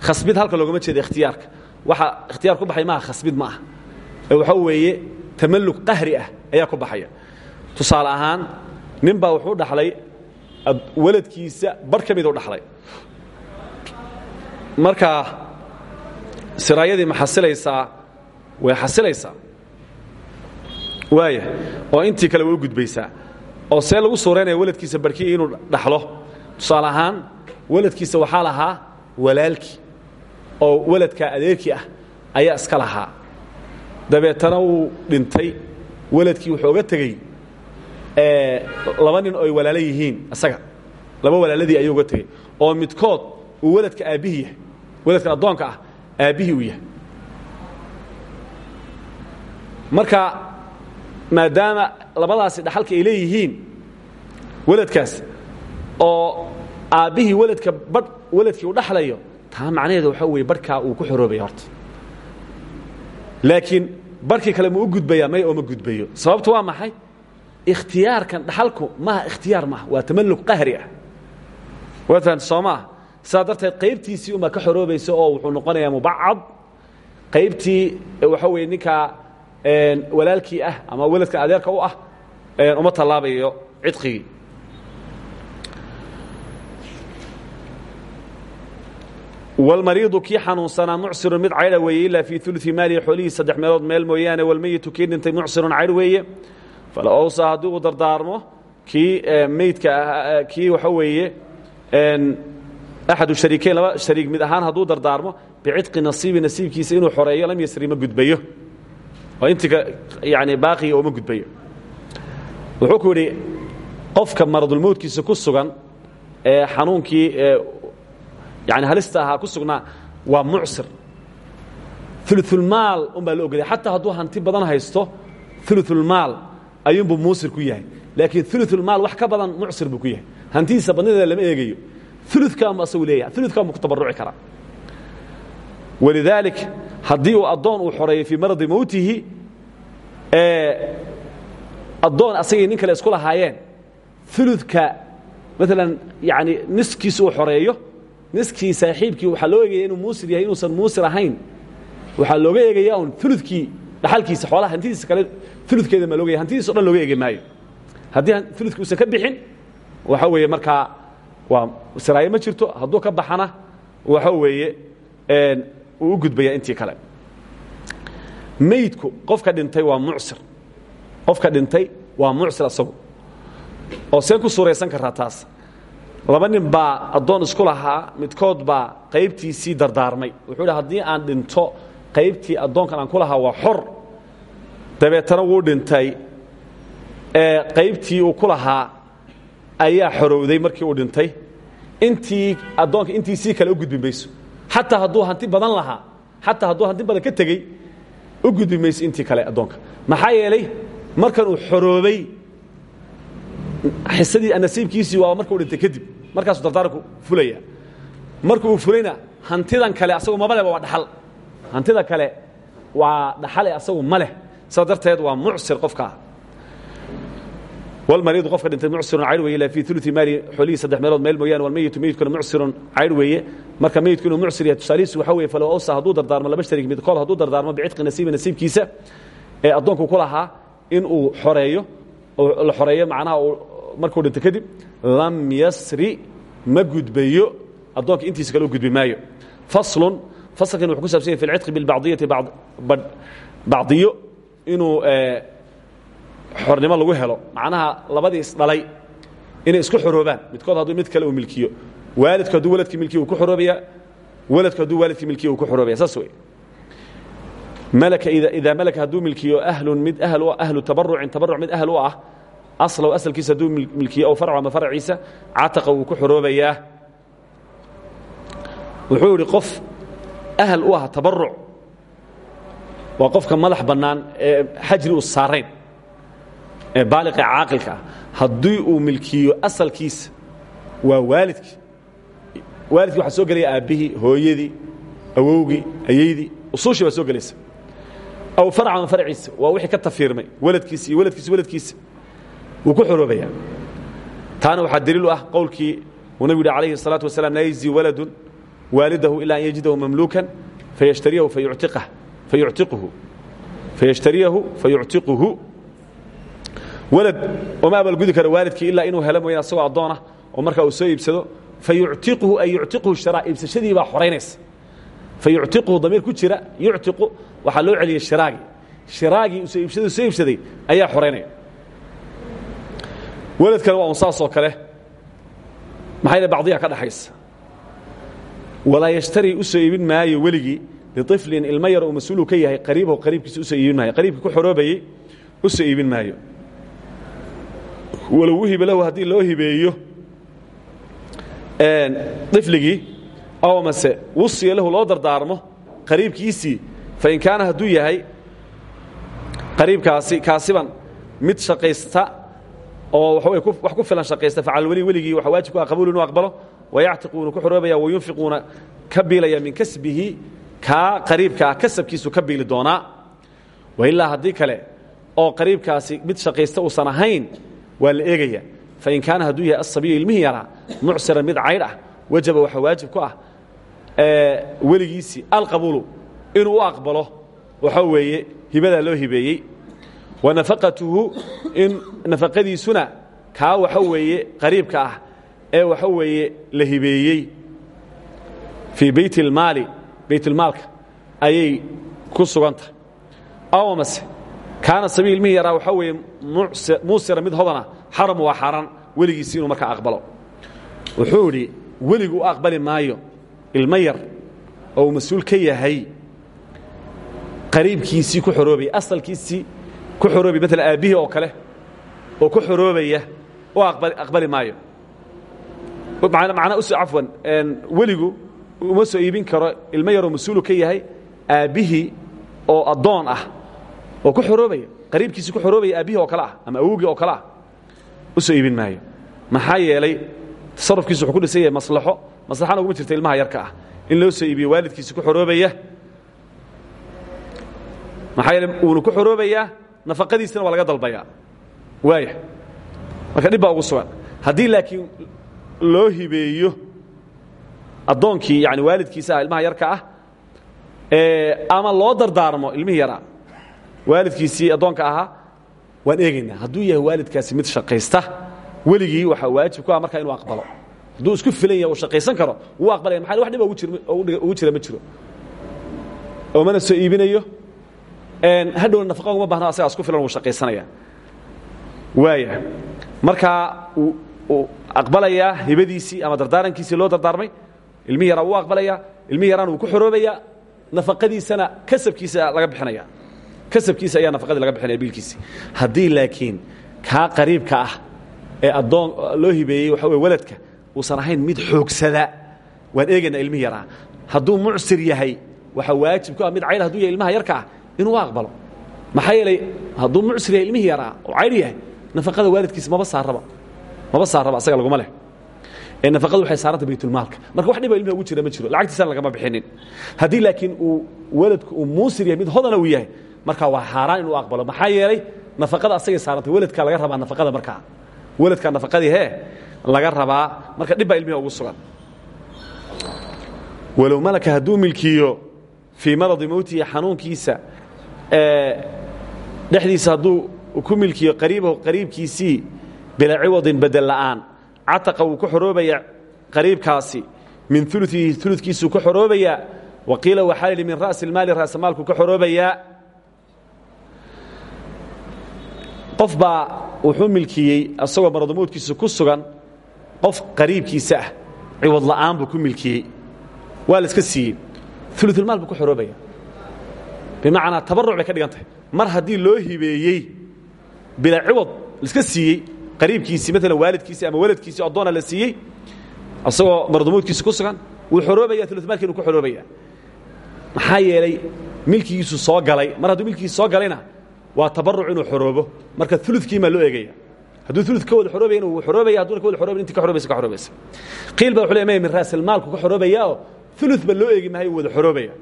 khasbid halka loogama jeeda ikhtiyaarka. Waxa ikhtiyaar ku baxay maaha khasbid ma ah. Ee waxaa weeye tamallug qahri ah ayaa ku baxaya. Tusaale ahaan nin baa wuxuu dhaxlay waladkiisa bar ka miduu dhaxlay. Marka siraayadii ma xasilaysaa way xasilaysaa. Waaya oo intii kale way u oo see lagu suuraynaya waladkiisa barkii inuu dhaxlo. Tusaale ahaan waladkiisa waxaa lahaa walaalkii oo waladka adeerkii ah ayaa iska lahaa. Dabeetana wuu dhintay. Waladkii wuxuu oga tegey laba nin oo ay walaalo yihiin isaga laba walaaladii ayuu uga tegey. Oo midkood uu waladka aabbihii yahay. Addoonka ah aabbihii yahay marka maadaama labadaasi dhaxalka ay leeyihiin waladkaas oo aabbihii waladka badh waladkii uu dhaxlayo taa macnaheeda waxaa weeye barhkaa uu ku xoroobaya horta. Laakiin barhkii kale ma u gudbayaa may oo ma gudbayo. Sababtu waa maxay? Ikhtiyaarkan dhaxalku maaha ikhtiyaar maaha waa tamallug qahri ah. Fahamta soo maaha sidaa darteed qaybtiisii unbaa ka xoroobaysa oo wuxuu noqonayaa mubacad. Qaybtii waxaa weeye ninkaa walaalkii ah ama waladka adeerka u ah uma tallaabayo cidqigii. Wlmariidu kii xanuunsanaa mucsirun mid caydha weeye ilaa fii uli maalihi xoolihii saddex meelood meel mooyaane walmeyitu kii dhintay mucsirun caydh weeye. Fala owsa haddii uu dardaarmo kii meydka ah kii waxa weeye axadu shariikeyn laba shariig mid ahaan hadduu dardaarmo bicitqi nasiibi nasiibkiisa inuu xoreeyo lam yasri ma gudbayo yani baaqiga ooma gudbayo wuxuu ku yidhi qofka maradulmowdkiisa ku sugan ee xanuunkii yani halista ahaa ku sugnaa waa mucsir. Uluulmaal un baa la ogolaya xataa hadduu hanti badan haysto uluulmaal ayuunbuu muusir ku yahay. Laakiin uluulmaal wax ka badan mucsir buu ku yahay. Hantidiisa badnideeda lama eegayo. Ulukaanbu asagu leeyahay. Ulukaan buu ku tabaruci karaa. Walidaalik haddii uu addoon uu xoreeyey fii maradi mowtihi addoon asagii nin kale isku lahaayeen uluka maalan yani niskiisa uu xoreeyo niskii saaxiibkii waxaa loo eegaya inuu muusir yahay inuusan muusir ahayn. Waxaa looga eegaya un ulukii dhaxalkiisa xoolaha hantidiisa kale uludkeeda maa looga hantidiisa o dhan looga eegi maayo. Haddii uludki uusan ka bixin waxa weeye markaa waa siraayo ma jirto hadduu ka baxana waxa weeye uu u gudbaya intii kale. Meydku qofka dhintay waa mucsir. Qofka dhintay waa mucsir asagu. Oo seen ku suuraysan kartaa taas. Laba nin baa addoon isku lahaa midkood baa qaybtiisii dardaarmay. Wuxuu idhi haddii aan dhinto qaybtii addoonkan aan ku lahaa waa xor. Dabeetana wuu dhintay. Ee qaybtii uu ku lahaa ayaa xorowday markii uu dhintay. Intii addoonka intiisii kale u gudbi mayso xataa hadduu hanti badan lahaa xataa hadduu hanti badan ka tegey u gudbi mayso intii kale addoonka. Maxaa yeelay markan uu xoroobay xisadii nasiibkiisii waa markuu dhintay kadib markaasuu dardaarku fulaya marka uu fulayna hantidan kale asagu maba leba waa dhaxal. Hantida kale waa dhaxale asagu ma leh. Sidaa darteed waa mucsir qofkaa walmariidu qofka dhintay mucsirun caydh weeye ilaa fii uli maali xoolihii saddex meelood meel mooyaane walmeyitu meyidkuna mucsirun caydh weeye marka meyidku inuu mucsir yahay tusaalihiisu waxa weeye falow awsa hadduu dardaarmo laba sharig midkood hadduu dardaarmo bicitqi nasiibi nasiibkiisa ee addoonku ku lahaa in uu xoreeyo la xoreeyo macnaha markuu dhinto kadib lam yasri ma gudbayo addoonka intiisa kale u gudbi maayo faslun faslkan wuxuu ku saabsan yahy fi lcidqi bilbacdiyati bacdiyo inuu xornimo lagu helo. Macnaha labadii isdhalay inay isku xoroobaan midkood hadduu mid kale uu milkiyo waalidku hadduu waladkii milkiyo uu ku xoroobaya waladku hadduu waalidkii milkiyo uu ku xoroobaya saas wey malaka idaa malaka hadduu milkiyo ahlun mid ahl u ahlu tabarucin tabaruc mid ahl u ah aslow asalkiisa hadduu milkiyo ow farcu ama farciisa cataqa wuu ku xoroobayaa wuxuu yidhi qof ahl u ah tabaruc waa qofka madax bannaan ee xajri u saarayn baaliqa caaqilka ah haddii uu milkiyo asalkiisa waa waalidkii waalidkii waxaa soo gelaya aabbihii hooyadii awowgii ayaydii usuushii baa soo gelaysa. Aw farca min waa wixii ka tafiirmay waladkiisa iyo waladkiisa waladkiisa wuu ku xoroobayaa taana waxaa daliil u ah qowlkii uu nabigu yidhi alayhi الsalaatu wasalam laa yejzi waladun waalidahu ila an yajidahu mamluukan fayashtariyahu walad oma abaalgudi kara waalidkii ilaa inuu helo mooyaan asagoo addoonah oo markaa uu soo iibsado fayuctiquhu ay yuctiquhu shara iibsashadii baa xoraynaysa fayuctiquhu damiir ku jira yuctiqu waxaa loo celiyey shiraagii shiraagii soo iibsadu soo iibsaday ayaa xoraynaya waladkana waa un saasoo kale. Maxay le bacdiya ka dhaxaysa? Walaa yashtarii u soo iibin maayo weligii liطiflin ilmo yar uu mas'uulu ka yahay qariibahu qariibkiisa u soo iibin maayo. Qariibkii ku xoroobayey u soo iibin maayo walow uhiba lahu haddii loo hibeeyo ifligii aw mase wusiya lahu loo dardaarmo qariibkiisii fain kaana hadduu yahay qariibkaasi kaasiban mid shaqaysta oo wax ku filan shaqaysta facal weli weligii waxa waajib ku ah qabuul inuu aqbalo wayactiquuna ku xoroobaya wayunfiquuna ka biilaya min kasbihi kaa qariibka ah kasabkiisu ka biili doonaa. Wailaa haddii kale oo qariibkaasi mid shaqaysta uusan ahayn waa la eegaya. Fain kaana hadduu yahay asabiyu ilmihii yaraa mucsiran mid caydh ah wajaba waxaa waajib ku ah weligiisii alqabuulu inuu aqbalo. Waxa weeye hibadaa loo hibeeyey. Wa nafaqatuhu in nafaqadiisuna kaa waxa weeye qariibka ah ee waxa weeye la hibeeyey. Fii beyt اlmaali baytulmaalka ayay ku sugan tahay aw mase kaana sabiil ilmihii yaraa waxaa weeye muusira mid hodana xaram waa xaaraan. Weligiisi inuu markaa aqbalo. Wuxuu idhi weligu u aqbali maayo ilmo yar oo uu mas'uul ka yahay. Qariibkiisii ku xoroobaya asalkiisii ku xoroobaya maala aabbihii oo kale oo ku xoroobaya u aqbali maayo. Macnaa us cafwan weligu uma soo iibin karo ilmo yaroo mas'uulu ka yahay aabbihii oo addoon ah oo ku xoroobaya qariibkiisii ku xoroobaya aabbihii oo kale ah ama awogii oo kale ah u soo iibin maayo. Maxaa yeelay tasarufkiisu wuxuu ku dhisan yahay maslaxo maslaxana uguma jirta ilmaha yarka ah. In loo soo iibiyo waalidkiisi ku xoroobaya maxaa yeele wuuna ku xoroobayaa nafaqadiisana waa laga dalbayaa. Waaya marka dhib baa ugu sugan. Haddii laakiin loo hibeeyo addoonkii yani waalidkiisa ah ilmaha yarka ah ama loo dardaarmo ilmihii yaraa waalidkiisii addoonka ahaa? Waan eegaynaa hadduu yahay waalidkaasi mid shaqaysta weligii waxaa waajib ku ah markaa inuu aqbalo. Hadduu isku filan yahay uu shaqaysan karo wuu aqbalaya maxaa wax dhiba ugu jira ma jiro. Oo mana soo iibinayo? Hadhowna nafaqa uguma baahna asagaa isku filan wuu shaqaysanaya waaya markaa uu aqbalayaa hibadiisii ama dardaarankiisii loo dardaarmay ilmihi yaraa wuu aqbalayaa ilmihi yaraan wuu ku xoroobaya nafaqadiisana kasabkiisa laga bixinaya kasabkiisa ayaa nafaqadii laga bixinaya biilkiisii. Haddii laakiin kaa qariibka ah ee addoon loo hibeeyey waxa wey waladka uusan ahayn mid xoogsada waan eegaynaa ilmihi yaraa. Hadduu mucsir yahay waxaa waajib ku ah mid cayl haduu yahay ilmaha yarka ah inuu aqbalo. Maxaa yeelay hadduu mucsir yahay ilmihii yaraa oo cayl yahay nafaqada waalidkiisa maba saaraba maba saaraba asaga laguma leh. Ee nafaqadu waxay saaranta baytulmaalka. Marka wax dhiba ilmiha ugu jira ma jiro lacagtiisana lagama bixinin. Haddii laakiin uu waladku uu muusir yahay mid hodana uu yahay markaa waa xaaraan inuu aqbalo. Maxaa yeelay nafaqada asagay saarantay waladkaa laga rabaa nafaqada markaa waladkaa nafaqadii hee laga rabaa marka dhib baa ilmiha ugu sugan. Walow malaka hadduu milkiyo fii maradi mowtihi xanuunkiisa dhexdiisa hadduu ku milkiyo qariibahu qariibkiisii bilaa ciwadin bedel la'aan. Cataqa wuu ku xoroobaya qariibkaasi. Min uluihi uludkiisuu ka xoroobayaa wa qiila waxaa yidhi min ra'si اlmaali ra'samaalku ka xoroobayaa qof baa wuxuu milkiyey asagoo maradamoodkiisa ku sugan qof qariibkiisa ah ciwad la'aan buu ku milkiyey. Waa la iska siiyey. Uluulmaal buu ku xoroobaya. Bimacnaa tabaruc bay ka dhigan tahay. Mar haddii loo hibeeyey bilaa ciwad laiska siiyey qariibkiisii maalan waalidkiisii ama waladkiisii addoona la siiyey asagoo mardamoodkiisa ku sugan wuu xoroobaya ulumaalki inu ku xoroobaya. Maxaa yeelay milkigiisu soo galay. Mar hadduu milkigiisu soo galayna waa tabaruc inuu xoroobo. Marka uludkiimaa loo eegaya. Hadduu ulud ka wada xoroobayana wuu xoroobaya hadduna ka wada xorobayn intii ka xorobaysa ka xorobaysa qiil baa wuxuu le maya min raasilmaalku ka xoroobayaoo ulud ba loo eegi maayo uu wada xoroobaya.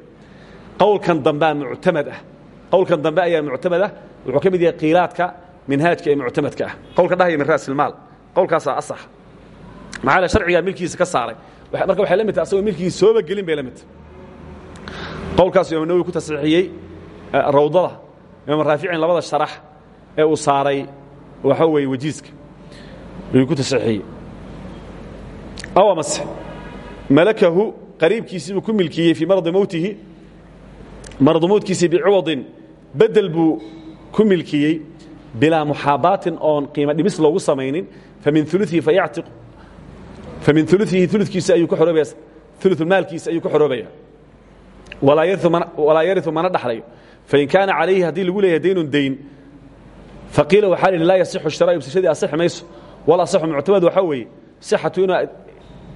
Qowlkan dambea muctamad ah. Qowlkan dambe ayaa muctamad ah. Wuxuu ka mid yahay qiilaadka minhaajka ee muctamadka ah. Qowlka dhahaya min raasilmaal qowlkaasaa asax maxaa le sharcigaa milkiisa ka saaray. Marka waxay la mid tahay asagoo milkiisa sooba gelin bay la mid. Tahay qowlkaas imaam nawowi ku tasxiixiyey rawdada imaam raaficin labada sharax ee uu saaray waxa weeye wajiiska ayuu ku tasxiixiyey aw amase malakahu qariibkiisii buu ku milkiyey fii maradi mowtihi maradu mowtkiisii biciwadin bedel buu ku milkiyey bilaa muxaabaatin oon qiimo dhimis loogu samaynin. Famin uluihi fayactiq famin uluihi uludkiisa ayuu ku xoroobaya ulu maalkiisa ayuu ku xoroobaya walaa yariu mana dhaxlayo fain kaana calayhi haddii lagu leeyahay daynun dayn faqiila waxaa lihi laa yasixu shiraaءu ibsashadii asixi mayso. Wal asaxu muctamad waxaa weeye sixatu inuu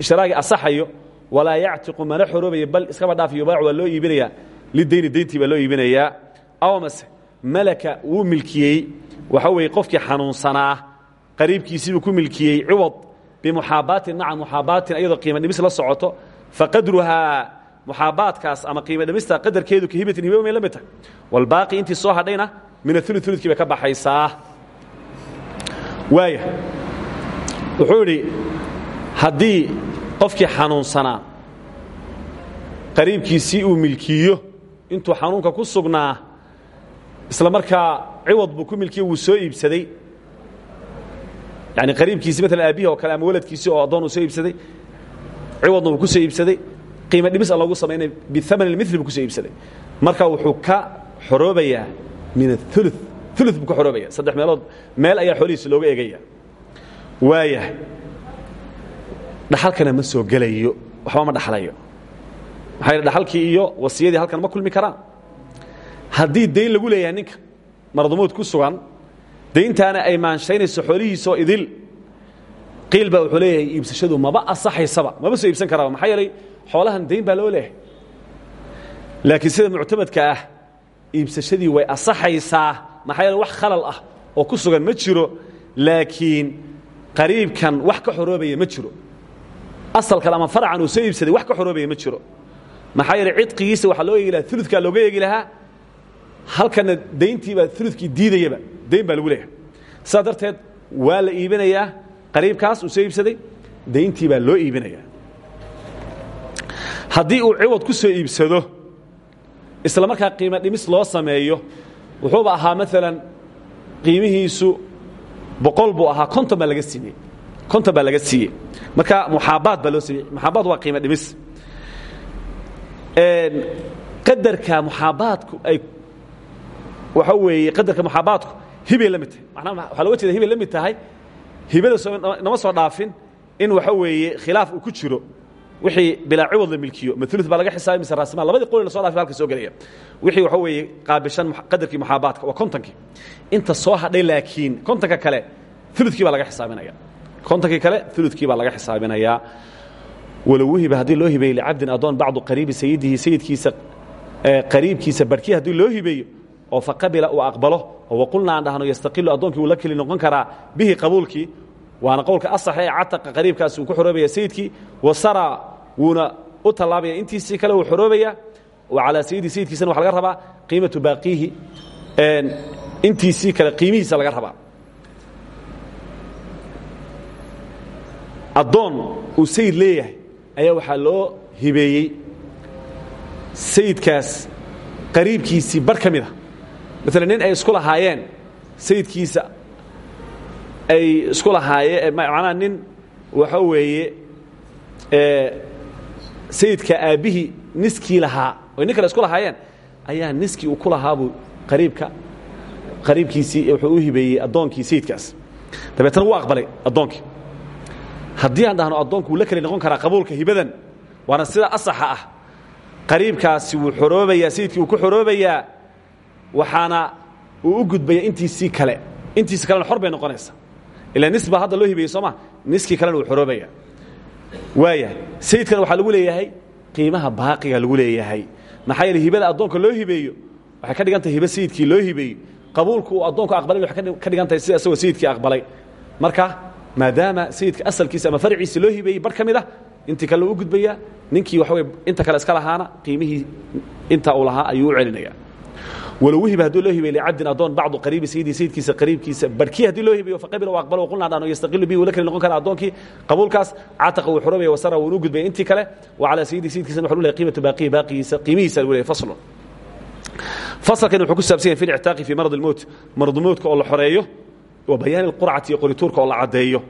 shiraagii asaxayo walaa yactiqu mana xoroobaya bal iskaba dhaaf yubaac waa loo iibinayaa lidayni dayntii baa loo iibinayaa aw mase malaka wuu milkiyey waxa weeye qofkii xanuunsanaa qariibkiisiibuu ku milkiyey ciwad bimuxaabaatin maca muxaabaatin iyadoo qiimo dhimis la socoto faqadruhaa muxaabaadkaas ama qiimo dhimista qadarkeedu ka hibatin hiba may la mid tahay. Walbaaqi intii soo hadhayna min aulu uludkii bay ka baxaysaa. Waaya wuxuu idhi haddii qofkii xanuunsanaa qariibkiisii uu milkiyo intuu xanuunka ku sugnaa isla markaa ciwad buu ku milkiye wuu soo iibsaday. Yani qariibkiisii maalan aabbihi oo kale ama waladkiisii oo addoon uu soo iibsaday ciwadna wuu ku soo iibsaday qiimo dhimis aan loogu samaynay biaman mili buu ku soo iibsaday. Marka wuxuu ka xoroobayaa min aulu ulu buu ka xoroobaya saddex meelood meel ayaa xoolihiisa looga egaya waayahay dhaxalkana ma soo gelayo waxba ma dhaxlayo. Maxaa yidhi dhaxalkii iyo wasiyadii halkan ma kulmi karaan. Haddii dayn lagu leeyahay ninka mardumuud ku sugan dayntaana ay maanshaynayso xoolihiisaoo idil qiil baa wuxuu leeyahay iibsashadu maba asaxaysaba maba soo iibsan karaaba maxaa yeelay xoolahan dayn baa loo leeyahay laakiin sida muctamadka ah iibsashadii way asaxaysaa maxaa yeele wax khalal ah oo ku sugan ma jiro laakiin qariibkan wax ka xoroobaya ma jiro. Asalkan ama faracan uu soo iibsaday wax ka xoroobaya ma jiro. Maxaa yeele cidqigiisa waxaa loo eegi lahaa uludkaa looga eegi lahaa halkana dayntiibaa uludkii diidayaba dayn baa lagu leeyahay. Sidaa darteed waa la iibinayaa qariibkaas uu soo iibsaday dayntii baa loo iibinayaa haddii uu ciwad ku soo iibsado isla markaa qiimo dhimis loo sameeyo wuxuuba ahaa maalan qiimihiisu boqol buu ahaa konton baa laga siiyey. Konton baa laga siiyey. Marka muxaabaad baa loo sameeyey muxaabaad waa qiimo dhimis. Qadarka muxaabaadku ay waxa weeye qadarka muxaabaadku hibay la mid tahay. Manaa waxaa loga jeeda hibay la mid tahay. Hibada nama soo dhaafin in waxa weeye khilaaf uu ku jiro wixii bilaa ciwad la milkiyo ma ulu baa laga xisaabay mise raasimaal labadii qoli la so dhaafay halka soo gelaya. Wixii waxa weeye qaabishan qadarkii muxaabaadka waa kontonkii. Inta soo hadhay laakiin kontonka kale uludkii baa laga xisaabinaya. Kontonkii kale uludkii baa laga xisaabinayaa walow wuhiba haddii loo hibeeyey licabdin adoon bacdu qariibi sayidihi sayidkiisa qariibkiisa barhkii haddii loo hibeeyo oo faqabila uu aqbalo oo waqulna aan dhahno yastaqilu addoonkii uu la keli noqon karaa bihi qabuulkii. Waana qowlka asaxa ee cataqa qariibkaasi uu ku xoroobaya sayidkii wasara wuuna u tallaabaya. Intiisii kale uu xoroobaya wa calaa sayidi sayidkiisana waxa laga rabaa qiimatu baaqiihi. Intiisii kale qiimihiisa laga rabaa. Addoon uu sayid leeyahay ayaa waxaa loo hibeeyey. Sayidkaas qariibkiisii bar ka mid a maalan nin ay isku lahaayeen sayidkiisa ay isku lahaayeen macnaha nin waxa weeye sayidka aabbihii niskii lahaa oy nin kale isku lahaayeen ayaa niskii uu ku lahaabuu qariibka qariibkiisii wuxuu u hibeeyey addoonkii sayidkaas. Dabeetana wuu aqbalay addoonkii. Haddii aan dhahno addoonku wuu la keli noqon karaa qabuulka hibadan waana sida asaxa ah. Qariibkaasi wuu xoroobayaa sayidkii wuu ku xoroobayaa waxaana uu u gudbaya intiisii kale. Intiisi kalena xor bay noqonaysaa. Ilaa nis baa hadda loo hibeeyey sooma niskii kalena wuu xoroobaya waayahay sayidkana waxaa lagu leeyahay qiimaha baaqiga lagu leeyahay. Maxaa yeele hibada addoonka loo hibeeyo waxay ka dhigan tahay hibe sayidkii loo hibeeyo. Qabuulku uu addoonku aqbalay waxay ka dhigan tahay sida isagoo sayidkii aqbalay. Marka maadaama sayidka asalkiisa ama farciisa loo hibeeyey bar ka mid ah intii kale u gudbaya ninkii waxa wey inta kale iska lahaana qiimihii inta uu lahaa ayuu u celinaya walow wihiba hadduu loo hibay licabdin adoon bacdu qariibi sayidii sayidkiisa qariibkiisa. Barhkii haddii loo hibayo faqabila wa aqbala waqulnaa dhano yastaqilu bihi wula kali noqon kara addoonkii qabuulkaas. Cataqa wuu xoroobaya wasara wuunu gudbaya intii kale wa calaa sayidii sayidkiisa waxa lu lehay qiimatu baaqihi baaqigiisa qiimihiisa lagu lehay faslun. Fasalkan wuxuu ku saabsan yahay fi lictaaqi fii marad almowt maradulmowtka oo la xoreeyo wa bayaani alqurcati iyo qorituurka oo la caddeeyo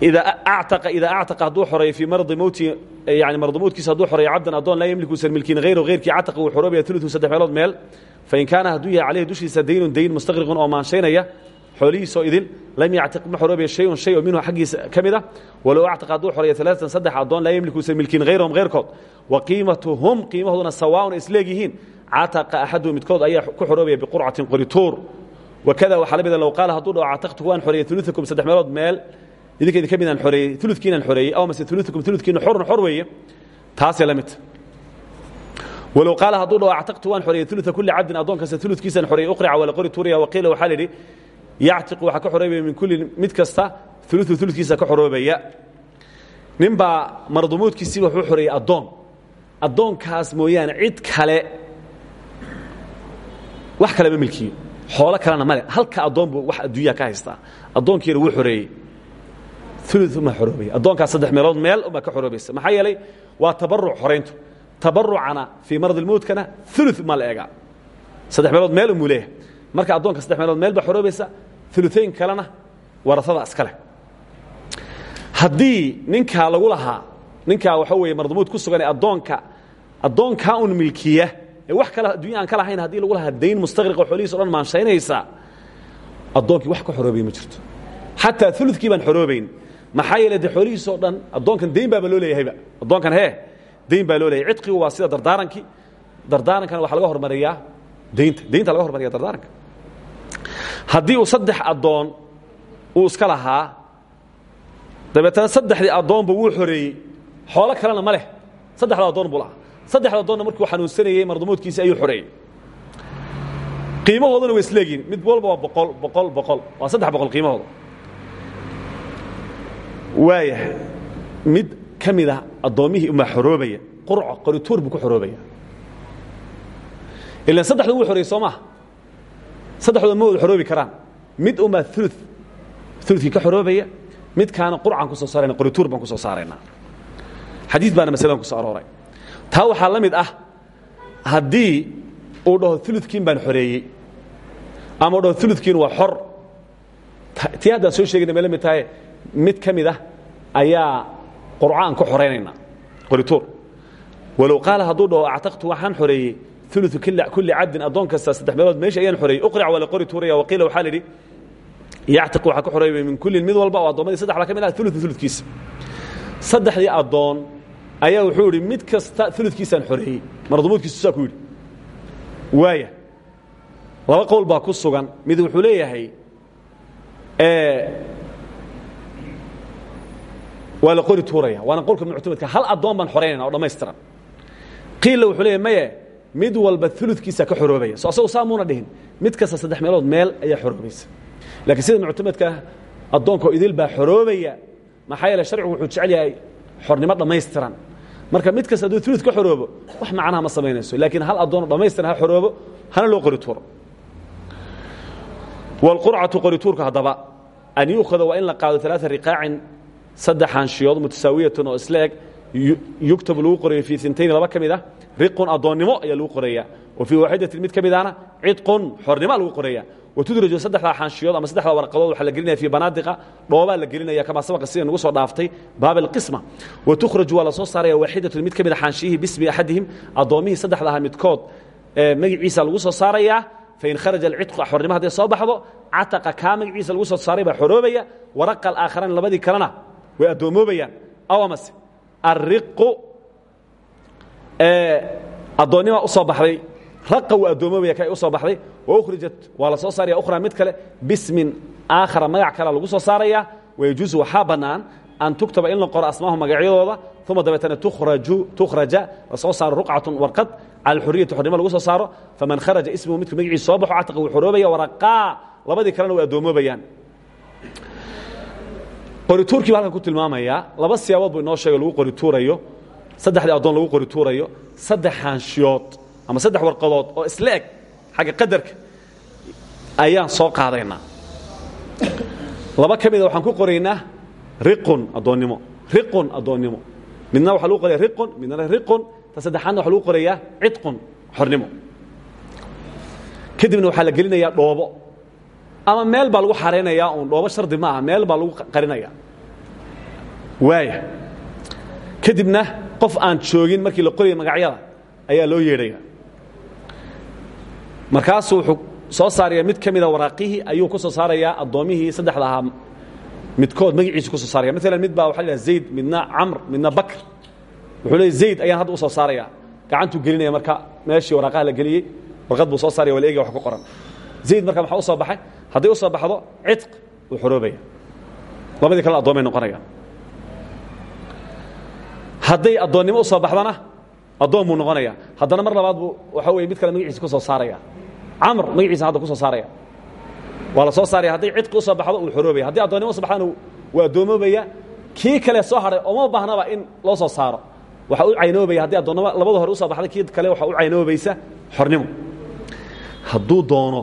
idaa actaqa hadduu xoreeyo fii maradi mowti yani maradamoodkiisa hadduu xoreeyo cabdan addoon laa yemliku usan milkiin hayrahu hayrkii cataqa wuu xoroobaya uluثu saddex meelood meel fain kaana hadduu yahay calayhi dushiisa daynun dayn mustaqriqun oo maanshaynaya xoolihiisoo idil lam yactiq ma xoroobaya shayun shay oo minhu xaggiisa ka mid a walow actaqa hadduu xoreeyo alaatan saddex addoon laa yemliku usan milkiin hayrahum hayrkood wa qiimatuhum qiimahooduna sawaaun isleegyihiin cataqa axadu midkood ayaa ku xoroobaya biqurcatin qorituur wakada waxaa la mida low qaala hadduu dhaho cataqtu waan xoreeyey uluثakum saddex meelood meel idinka idinka midaan xoreeyey ulukiinaan xoreeyey aw mase ulukum ulukiina xorun xor weeye taasee la midta walow qaala hadduu dhaho actaqtu waan xoreeyey ulua kulli cabdin addoon kasta uludkiisaan xoreeyey uqrica waa la qori tuuraya waqiila waxaa la yidhi yactiqu waxaa ka xoroobaya min kulli mid kasta ulu uludkiisa ka xoroobaya nin baa mardumuudkiisii wuxuu xoreeyey addoon. Addoonkaas mooyaane cid kale wax kale ma milkiyo. Xoolo kalena male halka addoon buu wax adduunyaha ka haystaa. Addoonkiina wuu xoreeyey ma xoroobaya addoonkaas saddex meelood meel ubaa ka xoroobaysa. Maxaa yeelay waa tabaruc xorayntu tabarucana fii marad ilmowtkana ulu ma la egaa saddex meelood meel umuu leeyahay. Marka addoonka saddex meelood meel baa xoroobaysa uluayn kalena warasada iskale haddii ninkaa lagu lahaa ninkaa waxa weeye mardumuud ku sugan ee addoonka addoonkaa un milkiya ee wax kale addunya aan ka lahayn haddii lagu lahaa dayn mustaqriqo xoolihiis o dhan maanshaynaysa addoonkii wax ka xoroobaya ma jirto. Xataa ulukii baan xoroobayn maxaa yeele de xoolihiisoo dhan addoonkan dayn baaba loo leeyahayba. Addoonkan hee dayn baa loo leeyahay cidqigu waa sida dardaarankii. Dardaarankana waxaa laga hormariyaa daynta daynta laga hormariya dardaaranka haddii uu saddex addoon uu iska lahaa dabeetana saddexdii addoonba wuu xoreeyey. Xoolo kalena ma leh. Saddexda addoon buu lahaa. Saddexda addoonna markuu xanuunsanayey mardamoodkiisi ayuu xoreeyey. Qiimahoodana way isleegihin mid walba waa boqol boqol boqol. Waa saddex boqol qiimahooda waayahay mid ka mid ah addoommihii umaa xoroobaya qurco qorituur buu ku xoroobaya ilan saddexda wuu xoreeyey soo maaha saddexdooda ma wada xoroobi karaan. Mid umaa ulu ulukii ka xoroobaya midkaana qurcaan ku soo saarayna qorituur baan ku soo saaraynaa xadiid baana masaladan ku soo arooray. Taa waxaa la mid ah haddii uu dhaho uludkiin baan xoreeyey ama u dhaho uludkiin waa xor tii haddaan soo sheegayna may la mid tahay mid ka mid ah ayaa qurcaan ku xoraynayna qorituur walow qaala hadduu dhaho actaqtu waxaan xoreeyey ulu kulli cabdin addoon kasta saddex meelood meesha ayaan xoreeyey. Uqric waa la qori tuuraya waqiila waxaa la yidhi yactiq waxaa ka xoreeyay min kullin mid walba oo addoommadii saddexda ka mid ah ulu uludkiisa saddexdii addoon ayaa wuxuu yidhi mid kasta uludkiisaan xoreeyey. Mardumuudkiisu saa ku yidhi. Waaya. Laba qowl baa ku sugan. Mid wuxuu leeyahay waa la qori tuuraya. Waana qolka muctamadka. Hal addoon baan xoraynayna oo dhammaystiran qiilla wuxuu leeyahy maye mid walba uludkiisa ka xoroobaya. So asagu saamuuna dhihin. Mid kasta saddex meelood meel ayaa xoroobaysa. Laakiin sida muctamadka addoonko idil baa xoroobaya maxaa yeele sharcigu wuxuu jecel yahay xornimo dhammaystiran marka mid kasta hadduu ulud ka xoroobo wax macnaha ma samaynayso. Laakiin hal addoonoo dhammaystiran ha xoroobo hana loo qori tuuro. Wlqurcatu qorituurka haddaba an yuukhada waa in la qaado alaaa riqaacin saddex haanshiyood mutasaawiyatan oo isla eg yugtabu lagu qorayo fii intayn laba ka mid ah riqun addoonnimo ayaa lagu qoraya wa fii waaxidatin mid ka mid ahna cidqun xornima lagu qoraya watudraju saddexdaa xaanshiyood ama saddexdaa warqadood waxaa la gelinaya fii banaadiqa dhoobaa la gelinaya kamaa sabaqa sida nagu soo dhaaftay baab alqisma wa tukhraju waa la soo saaraya waaxidatun mid ka mid a xaanshiyihii bismi axadihim addoommihii saddexdaha midkood. Magaciisa lagu soo saarayaa fain kharaja alcidqu xornimo hadday soo baxdo cataqa kaa magaciisa lagu soo saaray baa xoroobaya waraqa alaakharain labadii kalena way addoommoobayaan aw amase alriqu addoonnima u soo baxday. Raqa wuu addoomoobaya ka u soo baxday? Wa ukhrijat waa la soo saaraya ukhraa mid kale bismin aakhara magac kale lagu soo saaraya. Wayajuusu waxaa bannaan an tuktaba in la qoro asmaahu magacyadooda. Uma dabeetana tukhraja la soo saaro ruqcatun warqad. Cala xuriyati xornimo lagu soo saaro. Faman kharaja ismuhu midku magaciisa soo baxo cataqa wuu xoroobaya waraqaa labadii kalena way addoommoobayaan qorituurkii ba halkan ku tilmaamayaa laba siyaabood buu inoo sheegay lagu qorituurayo saddexdii addoon lagu qorituurayo saddex haanshiyood ama saddex warqadood oo isla eg xagga qadarka ayaan soo qaadaynaa. Laba ka mida waxaan ku qoraynaa riqun addoonnimo. Riqun addoonnimo. Midna waxaa lagu qoraya riqun midna riqun. Ta saddexaadna waxa lagu qorayaa cidqun xornimo. Kadibna waxaa la gelinayaa dhoobo ama meel baa lagu xaraynayaa uun dhoobo shardi ma aha meel baa lagu qarinaya. Waaya kadibna qof aan joogin markii la qoraya magacyada ayaa loo yeedhaya. Markaasuu wuxuu soo saaraya mid ka mida waraaqihii ayuu ku soo saarayaa addoommihii saddexda ahaa midkood magaciisa ku soo saaraya. Maalan mid baa waxa la zayd midna camr midna bakr. Wuxuu leey zayd ayaan hadda u soo saaraya. Gacantuu gelinaya marka meeshii waraaqaha la geliyey warqad buu soo saaraya waa la eegaya wax ku qoran zayd marka maxaa u soo baxay. Hadday u soo baxdo cidq wuu xoroobaya labadii kale addoomay noqonayaan hadday addoonnimo u soo baxdana addoon buu noqonaya haddana mar labaad buu waxa weye mid kale magaciisa ku soo saaraya camr magaciisa hadda ku soo saaraya waa la soo saaraya hadday cidqi u soo baxdo uu xoroobaya haddii addoonnimo u so baxdana waa addoomoobaya kii kale soo hadhay ooma baahnaba in loo soo saaro. Waxa u caynoobaya haddii addoonnimo labada hore u soo baxday kii kale waxa u caynoobaysa xornimo. Hadduu doono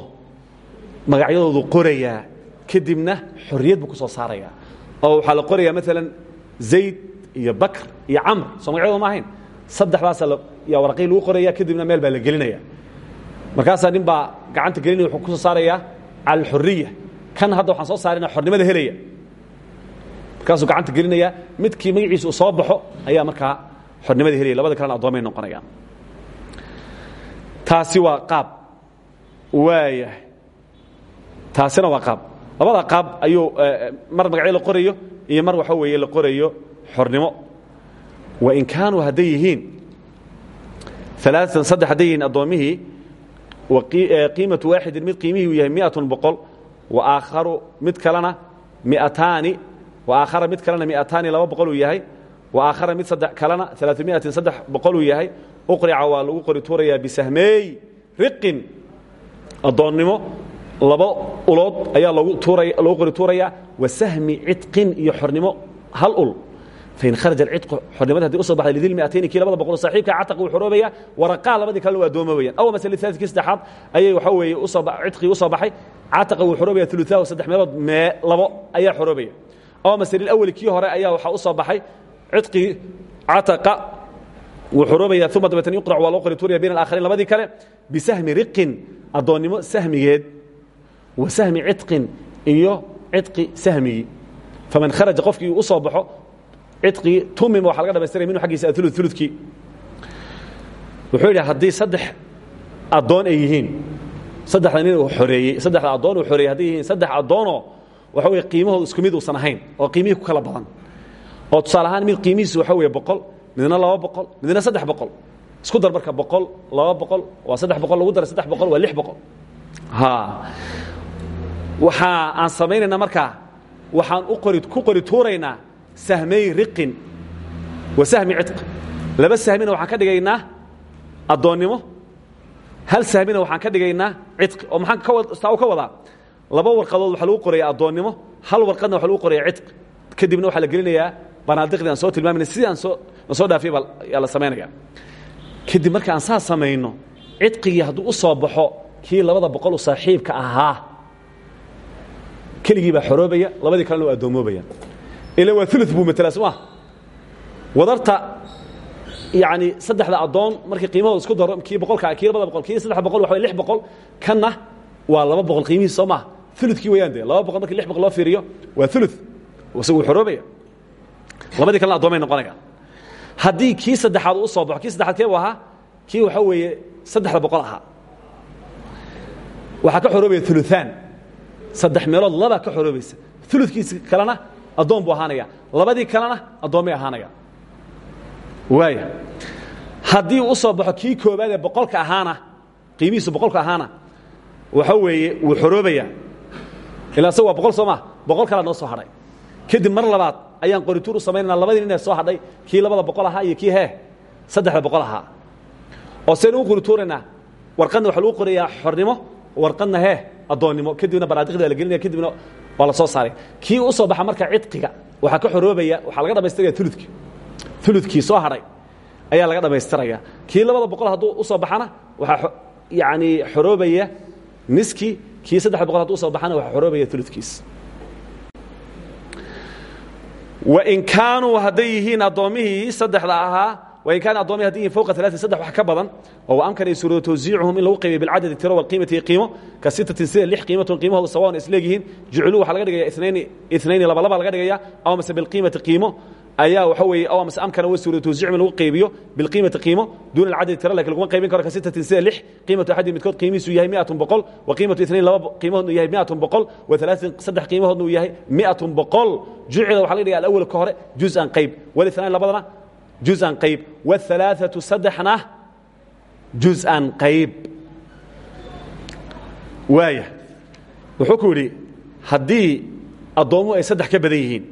magacyadoodu qorayaa kadibna xorriyad buu ku soo saaraya. Oo waxaa la qorayaa maalan zayd iyo bakr iyo camr. Soo magacyadooda ma ahayn. Saddexdaasa yaa waraqii lagu qoraya kadibna meel baa la gelinaya. Markaasaa nin baa gacanta gelinaya wuxuu ku soo saarayaa cala alxuriya kan hadda waxaan soo saarina xornimada helaya. Markaasuu gacanta gelinaya midkii magaciisa uu soo baxo ayaa markaa xornimada helaya. Labada kalena addoomay noqonayaan. Taasi waa qaab. Waayahay taasina waa qaab. Labada qaab ayuu mar magacyo la qorayo iyo mar waxa weeye la qorayo xornimo. Wain kaanuu hadday yihiin alaaan saddex hadday yihiin addoommihii qiimatu waaxidin mid qiimihii uu yahay miatun boqol waaaharu mid kalena miataani waaakhara mid kalena miataani laba boqol uu yahay waaakhara mid saddex kalena alaaamiatin saddex boqol uu yahay. Uqrica waa lagu qori tuurayaa bisahmeey riqin addoonnimo laba ulood ayaa lagu qori tuurayaa wasahmi cidqin iyo xornimo hal ul. Fain kharaja alcidqu xornimada haddii u soo baxday lidilmiatayni kii labada boqol saaxiibka cataq wuu xoroobaya waraqaa labadii kalena waa addoomobayaan aw masale aalid kii saddexaad ayay waxaa weeye cidqii u soo baxay cataqa wuu xoroobaya uluaahu saddex meelood mee labo ayaa xoroobaya. Aw masale awali kii hore ayaa waxaa u soo baxay cidqii cataqa wuu xoroobaya uma dabeetn yuqrac waa qori tuuraya bayn alaakhariin labadii kale bisahmi riqin addoonnimo sahmigeed wa sahmi cidqin iyo cidqi sahmigii faman kharaja qofkii u soo baxo cidqigii tumima waxa laga dhamaystiraya minhu aggiisa aulu ulukii wuxuu yidhi haddii saddex addoon ay yihiin saddexda nin uu xoreeyey saddexda addoon uu xoreeyey hadday yihiin saddex addoonoo waxa weye qiimahoodu isku mid uusan ahayn oo qiimihii ku kala badan. Oo tusaale mid qiimihiisu waxa weeye boqol midna laba boqol midna saddex boqol. Isku dar marka boqol waa saddex boqol lagu daray saddex boqol waa lix boqol. Ha waxaa aan samaynaynaa markaa waxaan ku qori tuuraynaa sahmay riqin wa sahmi cidq laba sahmina waxaan ka dhigaynaa addoonnimo. Hal sahmina waxaan ka dhigaynaa cidqi oo maxaan saa u ka wadaa? Laba warqadood waxaa lagu qorayaa addoonnimo hal warqadna waxa lagu qorayaa cidqi kadibna waxaa la gelinayaa banaadiqdii aan soo tilmaamayna sidii aan soo na soo dhaafiyay baa yaa la samaynaya kadib marka aan saa samayno cidqigii hadduu u soo baxo kii labada boqol u saaxiibka ahaa keligii baa xoroobaya labadii kalena waa addoomoobaya ila waa ulu buu matelaa soo maa wadarta yani saddexda addoon markii qiimahooda isku daro kii boqolka kii labada boqol kii saddex boqol waxa lix boqol kanna waa laba boqol qiimihiis soo maha ulukii wayaan dee laba boqol markii lix boqol loo fiiriyo waa ulu isagu xoroobaya. Labadii kalena addoomay noqonayaan haddii kii saddexaad u soo baxo kii saddexaad kee bu ahaa kii waxaa weeye saddexda boqol ahaa. Waxaa ka xoroobaya uluaan saddex meelood labaa ka xoroobaysa. Uludkiisi kalena addoon buu ahaanaya. Labadii kalena addoommay ahaanaya. Waaya haddii u soo baxo kii koobaad ee boqolka ahaana qiimihiisu boqolka ahaana waxa weeye wuu xoroobaya ilaa isaga waa boqol soo maa boqol kalaa noo soo hadhay. Kadib mar labaad ayaan qorituur u samaynana labadii nin soo hadhay kii labada boqol ahaa iyo kii hee saddexda boqol ahaa. Oo saynu u warqadna waxa lagu qorayaa xornimo warqadna hee addoonnimo kadibna banaadiqda la gelinaya kadibna waa la soo saaray. Kii u soo baxa marka cidqiga waxaa ka xoroobaya waxaa laga dhamaystiraya uludkii uludkii soo hadhay ayaa laga dhammaystiraya kii labada boqol hadduu u soo baxana waxaa yani xoroobaya niski kii saddex boqol haduu soo baxana waxaa xoroobaya uludkiis wain kaanuu hadday yihiin addoommihii saddexda ahaa wain kaana addoomihii hadday yihiin fowqa alaain saddex wax ka badan oo amkan ay suuroodo tawsiicuhum in lagu qaybiyo bilcadadi tiro walqiimati iyo qiimo ka sitatin sida lix qiimatun qiimahooda sawaon isleegyihiin jucluu waxaa laga dhigaya inaini inayni laba laba laga dhigaya aw mase bilqiimati qiimo ayaa waxa weeye aw mase amkana wa suuroodo tawsiicuhum in lagu qaybiyo bilqiimati qiimo duuna alcadadi tiro laakiin laguma qaybin karo ka sitatin sida lix qiimatu axadi midkood qiimihiisu yahay miatun boqol wa qiimatu inayn laba qiimahoodna yahay miatun boqol wa alaain saddex qiimahoodna uu yahay miatun boqol jucila waxa laga dhigaya alawal ka hore juz-an qayb walithnaan labadana juzan qayb wاalaaثaةu saddexna juz-an qayb waaya wuxuu ku yidhi haddii addoommuhu ay saddex ka badan yihiin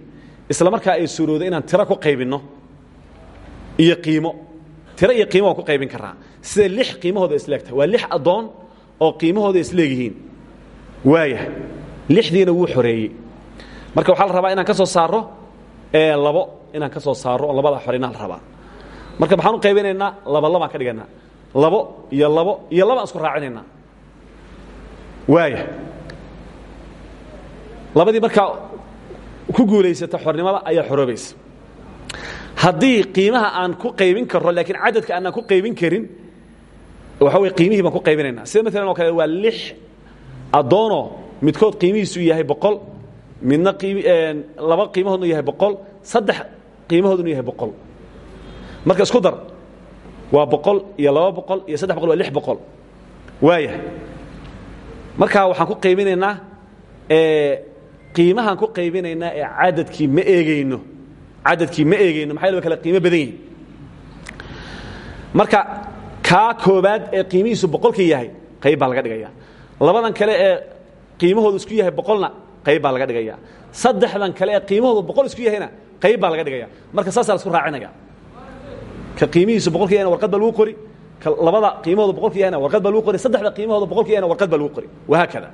isla markaa ay suuroodo inaan tiro ku qaybinno iyo qiimo tiro iyo qiimo waan ku qaybin karaa sida lix qiimahooda isleegtahay waa lix addoon oo qiimahooda isleegyihiin waaya lixdiina wuu xoreeyey marka waxaa la rabaa inaan ka soo saaro labo inaan ka soo saaro oo labada xorina la rabaa. Marka maxaan u qaybinaynaa? Laba labaan ka dhiganaa labo iyo labo iyo labaan isku raacinaynaa. Waaya labadii markaa ku guulaysata xornimada ayaa xoroobaysa. Haddii qiimaha aan ku qaybin karro laakiin cadadka aanaan ku qaybin karin waxa wey qiimihii baan ku qaybinaynaa. Sida maalan oo kale waa lix addoonoo midkood qiimihiisu yahay boqol midna laba qiimahoodnu yahay boqol saddex qiimahoodunu yahay boqol. Marka isku dar waa boqol iyo laba boqol iyo saddex boqol waa lix boqol. Waaya markaa waxaan ku qaybinaynaa qiimahaan ku qaybinaynaa ee cadadkii ma eegayno. Cadadkii ma eegayno maxaa yal kale qiimo badan yihiin marka kaa koobaad ee qiimihiisu boqolkii yahay qayb baa laga dhigaya labadan kale ee qiimahoodu isku yahay boqolna qayb baa laga dhigaya saddexdan kale ee qiimahoodu boqol isku yahayna qayb baa laga dhigaya. Marka saasaa la isku raacinaya ka qiimihiisu boqolki yahayna warqad baa lagu qori. Ka labada qiimahooda boqolki yahayna warqad baa lagu qori. Saddexda qiimahooda boqolki yahayna warqad baa lagu qori. Wahaakada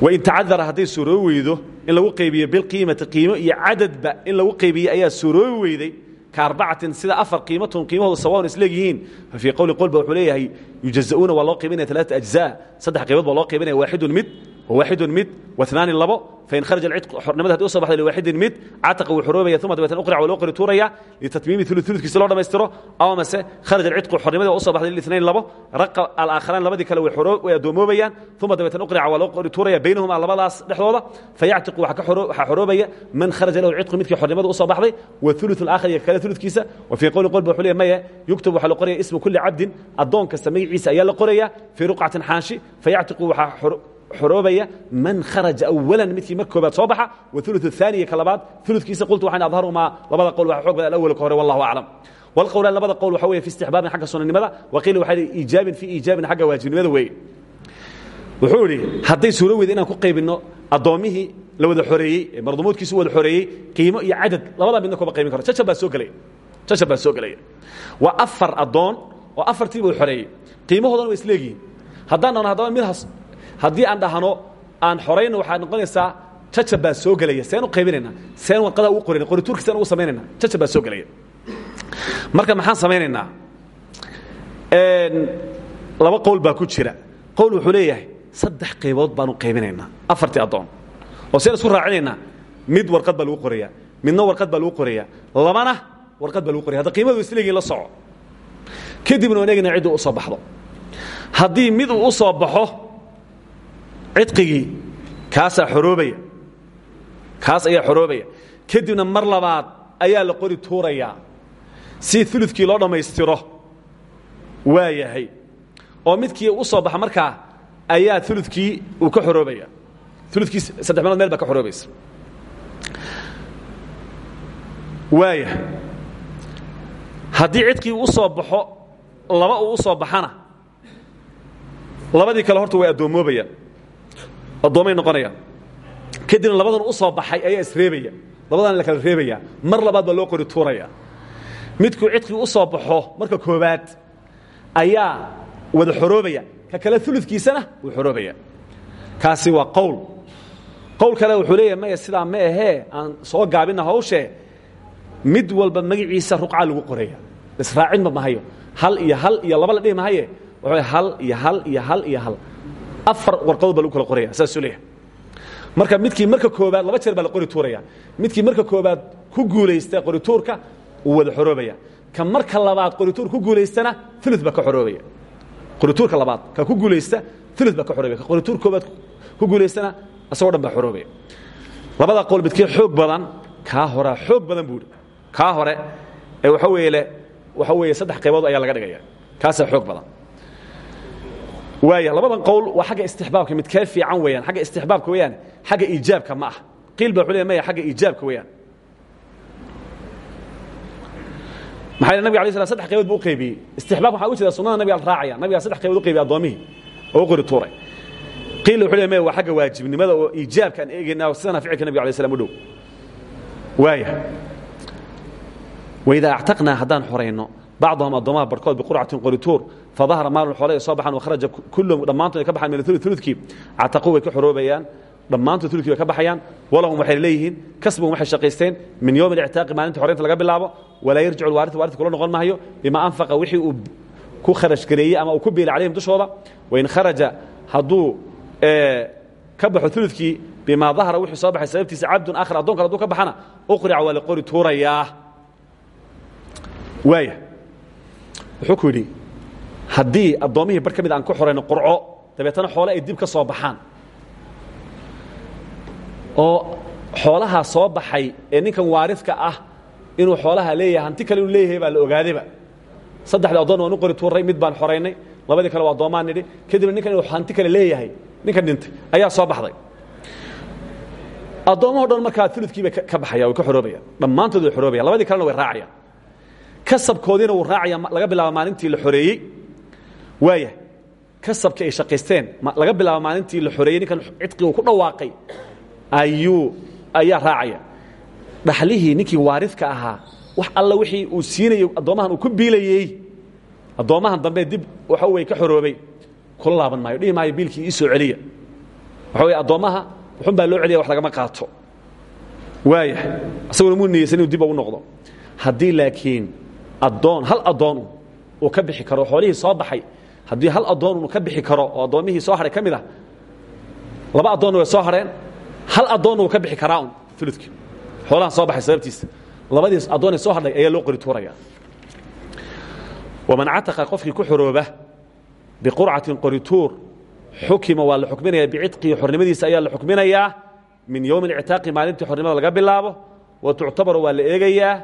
wain tacadara hadday suuroobi weydo in lagu qaybiyo bilqiimati qiimo iyo cadadba in lagu qaybiye ayaa suuroobi weyday. Ka arbacatin sida afar qiimatun qiimahooda sawaon isleegyihiin fa fii qowli qolba wuxuu leeyahay yujaza'uuna waa loo qaybinaya alaata ajzaa. Saddex qaybood baa loo qaybinaya waaxidun mid wawaaxidun mid waثnaani labo fain kharaja alcidqu xornimada haddii u so baxday liwaaxidin mid cataqa wuu xoroobaya uma dabeetna uqric waa loo qori tuuraya litatmiimi ulu uludkiisa loo dhammaystiro aw mase kharaja alcidqu xornimada waa u so baxday lilinayn labo raqa alaakhiraan labadii kale way addoomoobaya uma dabeetna uqrica waa loo qori tuuraya baynahuma labadaas dhexdooda fayactiqu waxaa xoroobaya man kharaja lahu cidqu midkii xornimada u soo baxday waulu alaakhir iyo kale uludkiisa wa fii qowli qolba wuxuu leey maya yuktub waxaa la qoraya ismu kulli cabdin addoon kasta magaciisa ayaa la qoraya fii ruqcatin xaanshi fayactiqu waxaa xoroobaya man kharaja awalan midkii mar koobaad soo baxa waulu aaniya ka labaad uludkiisa qultu waxaan adharumaa labada qowl waa xoog badan alawal ka hore wallahu aclam walqowlaan labada qowl waxa weeye fi istixbaabin xagga sunanimada waqiila waxaa iijaabin fi iijaabin xagga waajibnimada weeye wuxuu idhi hadday suuro weyda inaan ku qaybinno addoommihii la wada xoreeyey ee mardumoodkiisu wada xoreeyey qiimo iyo cadad labadaa midna kuma qaybin karo jajab baa soo gelaya jajab baa soo gelaya waa afar addoon oo afartiiba xoreeyey qiimahoodana waa isleegihiin haddaan dhahno haddaba midhaas haddii aan dhahno aan xorayno waxaa noqonaysaa jajab baa soo gelaya. Seen u qaybinaynaa? Seen warqadaa ugu qorayna qorituurka seen ugu samaynayna jajab baa soo gelaya. Marka maxaan samaynaynaa? Laba qowl baa ku jira. Qowl wuxuu leeyahay saddex qaybood baanu qaybinaynaa. Afartii addoon. Oo seen isku raacinaynaa mid warqad baa lagu qorayaa midna warqad baa lagu qorayaa labana warqad baa lagu qoraya hadda qiimadu isleegiin la soco. Kadibna waan eegna cidduu u soo baxdo. Haddii mid uu u soo baxo cidqigii kaasaa xoroobaya kaas ayaa xoroobaya kadibna mar labaad ayaa la qori tuurayaa si uludkii loo dhammaystiro. Waa yahay. Oo midkii u soo baxa markaa ayaa uludkii uu ka xoroobaya uludkii saddex meelood meel baa ka xoroobaysa waaya haddii cidkii u soo baxo laba uu u soo baxana labadii kale horta way addoommoobayaan addoomay noqonayaan. Kadibna labadan u soo baxay ayaa isreebaya labadana la kala reebaya. Mar labaad baa loo qori tuuraya. Midkuu cidkii u soo baxo marka koobaad ayaa wada xoroobaya. Ka kale uludkiisana wuu xoroobaya. Kaasi waa qowl. Qowl kale wuxuu leeyahay maya sidaa ma ahee? Aan soo gaabina hawshee mid walba magaciisa ruqca lagu qoraya israacinba mahayo. Hal iyo hal iyo laba la dhihi mahaye. Waxa hal iyo hal iyo hal iyo hal afar warqadood baa lagu kala qoraya saasuu leeyahay. Marka midkii marka koobaad laba jeer baa la qori tuuraya. Midkii marka koobaad ku guulaysta qorituurka wuu wada xoroobaya. Ka marka labaad qorituur ku guulaystana ulu baa ka xoroobaya. Qorituurka labaad ka ku guulaysta ulu baa ka xoroobaya. Ka qorituur koobaad ku guulaystana asagoo dhan baa xoroobaya. Labada qowl midkii xoog badan kaa horaa xoog badan buuhi kaa hore ee waxa weeye leh waxa weeye saddex qaybood ayaa laga dhigaya. Kaasaa xoog badan waaya labadan qowl waa xagga istixbaabka. Midkee fiican weeyaan xagga istixbaabka weeyaan xagga iijaabka ma ah qiil baa wuxuu leeyahay maya xagga iijaabka weeyaan. Maxaa yeele nabiga alay slam saddex qaybood buu u qaybiyey istixbaabka waxaa u jeeda sunnada nabiga la raacaya nabigaa saddex qaybood u qaybiyey addoomihii oo u qori tuuray. Qiil wuxuu leeyahay maya waa xagga waajibnimada oo iijaabka aan eegaynaa sidana ficilka nabiga alay slam u dhow. Waaya waidaa actaqnaa haddaan xorayno bacdahum addoomaha barhkood biqurcatin qorituur fadahara maalun xoole ay soo baxaan wakharaja kullum dhammaantood ay ka baxaan min aulu ulukii cataquu way ka xoroobayaan dhammaantood ulukii bay ka baxayaan walahum waxay leeyihiin kasbun waxay shaqaysteen min yowmi اlictaaqi maalintii xoraynta laga bilaabo walaa yarjicu lwaariu waaridka kula noqon maayo bima anfaqa wixii uu ku kharash gareeyey ama uu ku biilay calayhim dushooda wain kharaja hadduu ka baxo ulukii bimaa dahara wixii soo baxay sababtiisa cabdun aakhar addon kale haduu ka baxana uqrica waa la qori tuurayaa waaya wuxuu ku yidhi haddii addoommihii bar mid aan ku xorayno qurco dabeetana xoole ay dib ka soo baxaan. Oo xoolahaa soo baxay ee ninkan waaridka ah inuu xoolaha leeyahay hanti kale inuu leeyahay baa la ogaadayba. Saddexdii addoon waan u qori mid baan xoraynay labadii kale waa addoomaan nidhi. Kadibna ninkan inuu hanti kale leeyahay ninkan dhintay ayaa soo baxday. Addoommahoo dhan markaa uludkii ka baxaya way ka xoroobayaan dhammaantood way xoroobayan labadii kalena way raacayaan. Kasabkoodiina wuu raacaya laga bilaabo maalintii la xoreeyey waaya kasabkii ay shaqaysteen laga bilaabo maalintii la xoreeyey ninkan cidqigu ku dhawaaqay ayuu ayaa raacaya. Dhaxlihii ninkii waaridka ahaa wax alla wixii uu siinayey addoommahan uu ku biilayey addoommahan dambe dib waxa wey ka xoroobay kula laaban maayo dhihi maayo biilkii ii soo celiya. Waxa wey addoommaha wuxun baa loo celiya wax lagama qaato. Waaya asaguna muu niyeysan inuu dib ugu noqdo. Haddii laakiin addoon hal addoon uu ka bixi karo xoolihii soo baxay haddii hal addoon uu ka bixi karo oo addoommihii soo hadhay ka mid ah laba addoonna way soo hadheen hal addoonna uu ka bixi karaa un uludkii xoolahan soo baxay sababtiisa labadiis addoonay soo hadhay ayaa loo qori tuuraya. Waman cataqa qofkii ku xorooba biqurcatin qorituur xukima waa la xukminaya bicitqihi xornimadiisa ayaa la xukminayaa min yowmi ictaaqi maalintii xornimada laga bilaabo wa tuctabaru waa la eegayaa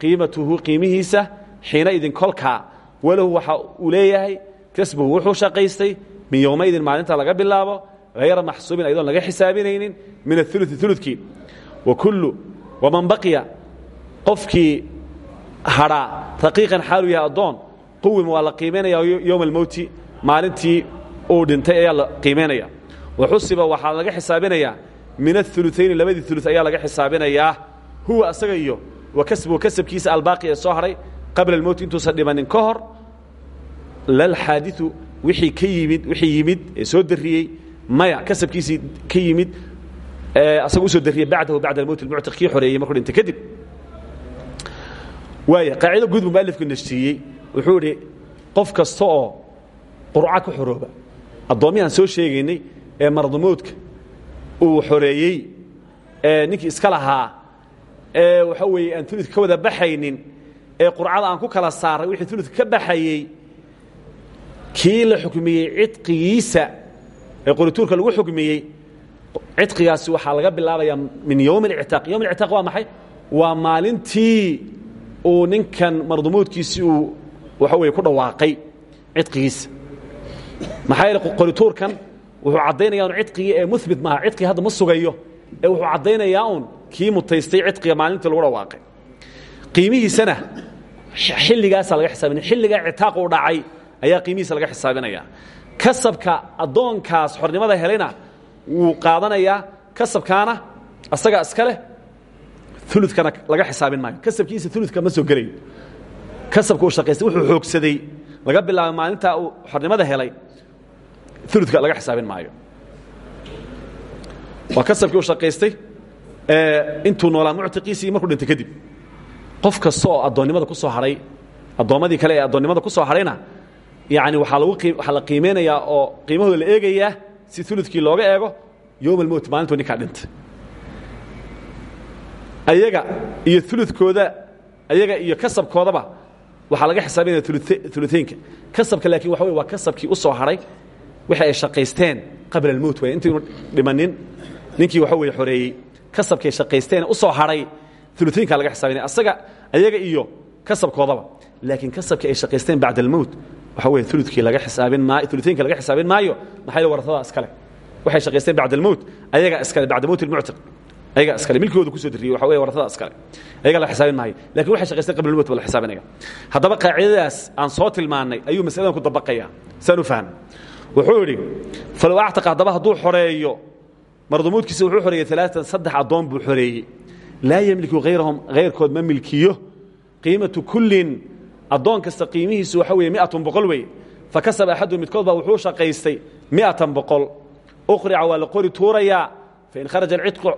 qiimatuhu qiimihiisa xiina idin kolkaa. Walahu waxa uu leeyahay kasbuhu wuxuu shaqaystay min yowmaydin maalinta laga bilaabo hayra maxsuubin ayadoon laga xisaabinaynin min aului ulukii wakullu waman baqiya qofkii hadhaa raqiiqan xaaluu yahay addoon quwima waa la qiimaynaya yowma almowti maalintii uu dhintay ayaa la qiimaynaya waxusiba waxaa laga xisaabinayaa min aulutayni labadii ulu ayaa laga xisaabinayaa huwa asaga iyo wa kasbuhu kasabkiisa albaaqi ee qabla almowti intuusan dhimanin ka lalxaadiu wixii ka yimid wixii yimid ee soo darriyey maya kasabkiisii ka yimid asaga u soo darriyey bacdahu bacda almowt almuctiq kii xoreeyey markuu dhintay kadib. Waaya qaacido guud buu mualifku nashsiiyey wuxuu idhi qof kasta oo qurca ka xorooba addoommihii aan soo sheegaynay ee mardamoodka uu xoreeyey ee ninkii iska lahaa ee waxa weeye aan uludka ka wada baxaynin ee qurcada aan ku kala saaray wixii uludka ka baxayey kii la xukmiyey cidqigiisa ee qorituurka lagu xukmiyey cidqigaasi waxaa laga bilaabayaa min yowm اlictaaq yowm اlictaaq waa maxay? Waa maalintii uu ninkan mardumuudkiisii uu waxa weye ku dhawaaqay cidqigiisa. Maxaa yeele qorituurkan wuxuu caddaynaya un cidqigii ee muhbit maaha. Cidqigi hadda ma sugayo ee wuxuu caddaynayaa un kii mutaystay cidqiga maalintii lagu dhawaaqay. Qiimihiisana xilligaasaa laga xisaabinaya xilligaa ictaaq uu dhacay ayaa qiimihiisa laga xisaabinaya. Kasabka addoonkaas xornimada helayna wuu qaadanayaa kasabkaana asagaa iska leh laga xisaabin maayo. Kasabkiisa uludka ma soo gelayo kasabka uu shaqaystay wuxuu xoogsaday. Laga bilaabo maalintaa uu xornimada helay uludka laga xisaabin maayo. Waa kasabkii uu shaqaystay intuu noolaa muctiqiisii markuu dhintay kadib. Qof kasta oo ku soo hadhay addoommadii kale ee addoonnimada ku soo hadhayna yani waaa waxaa la qiimeynayaa oo qiimahooda la eegayaa si ulukii looga eego yowm almowt maalintuu ninkaa dhintay. Ayaga iyo ulukooda ayaga iyo kasabkoodaba waxaa laga xisaabinaya uluaynka kasabka laakiin waxa wey waa kasabkii u soo hadhay wixii ay shaqaysteen qabla almowt way intaynu dhimanin ninkii waxa weye xoreeyey kasabkay shaqaysteen u soo hadhay uluaynka laga xisaabinaya. Asaga ayaga iyo kasabkoodaba. Laakiin kasabkii ay shaqaysteen bacda almowt waxa wey ulukii laga xisaabin maayo uluaynka laga xisaabin maayo maxaa yeel warasada iskale? Waxay shaqaysteen bacda almowt ayaga iskale bacda mowt almuctiq ayaga iskale milkigooda ku soo diriyey waxa wey warasada iskale. Ayaga laga xisaabin maayo. Lakin waxay shaqaysteen qabla almowt ba la xisaabinaya haddaba qaacidadaas aan soo tilmaannay ayuu masaladan ku dabaqaya. Saan u fahmay wuxuu idhi falow actaqa haddaba hadduu xoreeyo mardumuudkiisa wuxuu xoreeyey alaatan saddex addoon buu xoreeyey. Laa yemliku hayrahum hayrkood ma milkiyo. Qiimatu kullin addoon kasta qiimihiisu waxa weeye miatun boqol wey fa kasaba axadu midkood baa wuxuu shaqaystay miatan boqol. Uqrica waa la qori tuurayaa fain kharaja alcidqu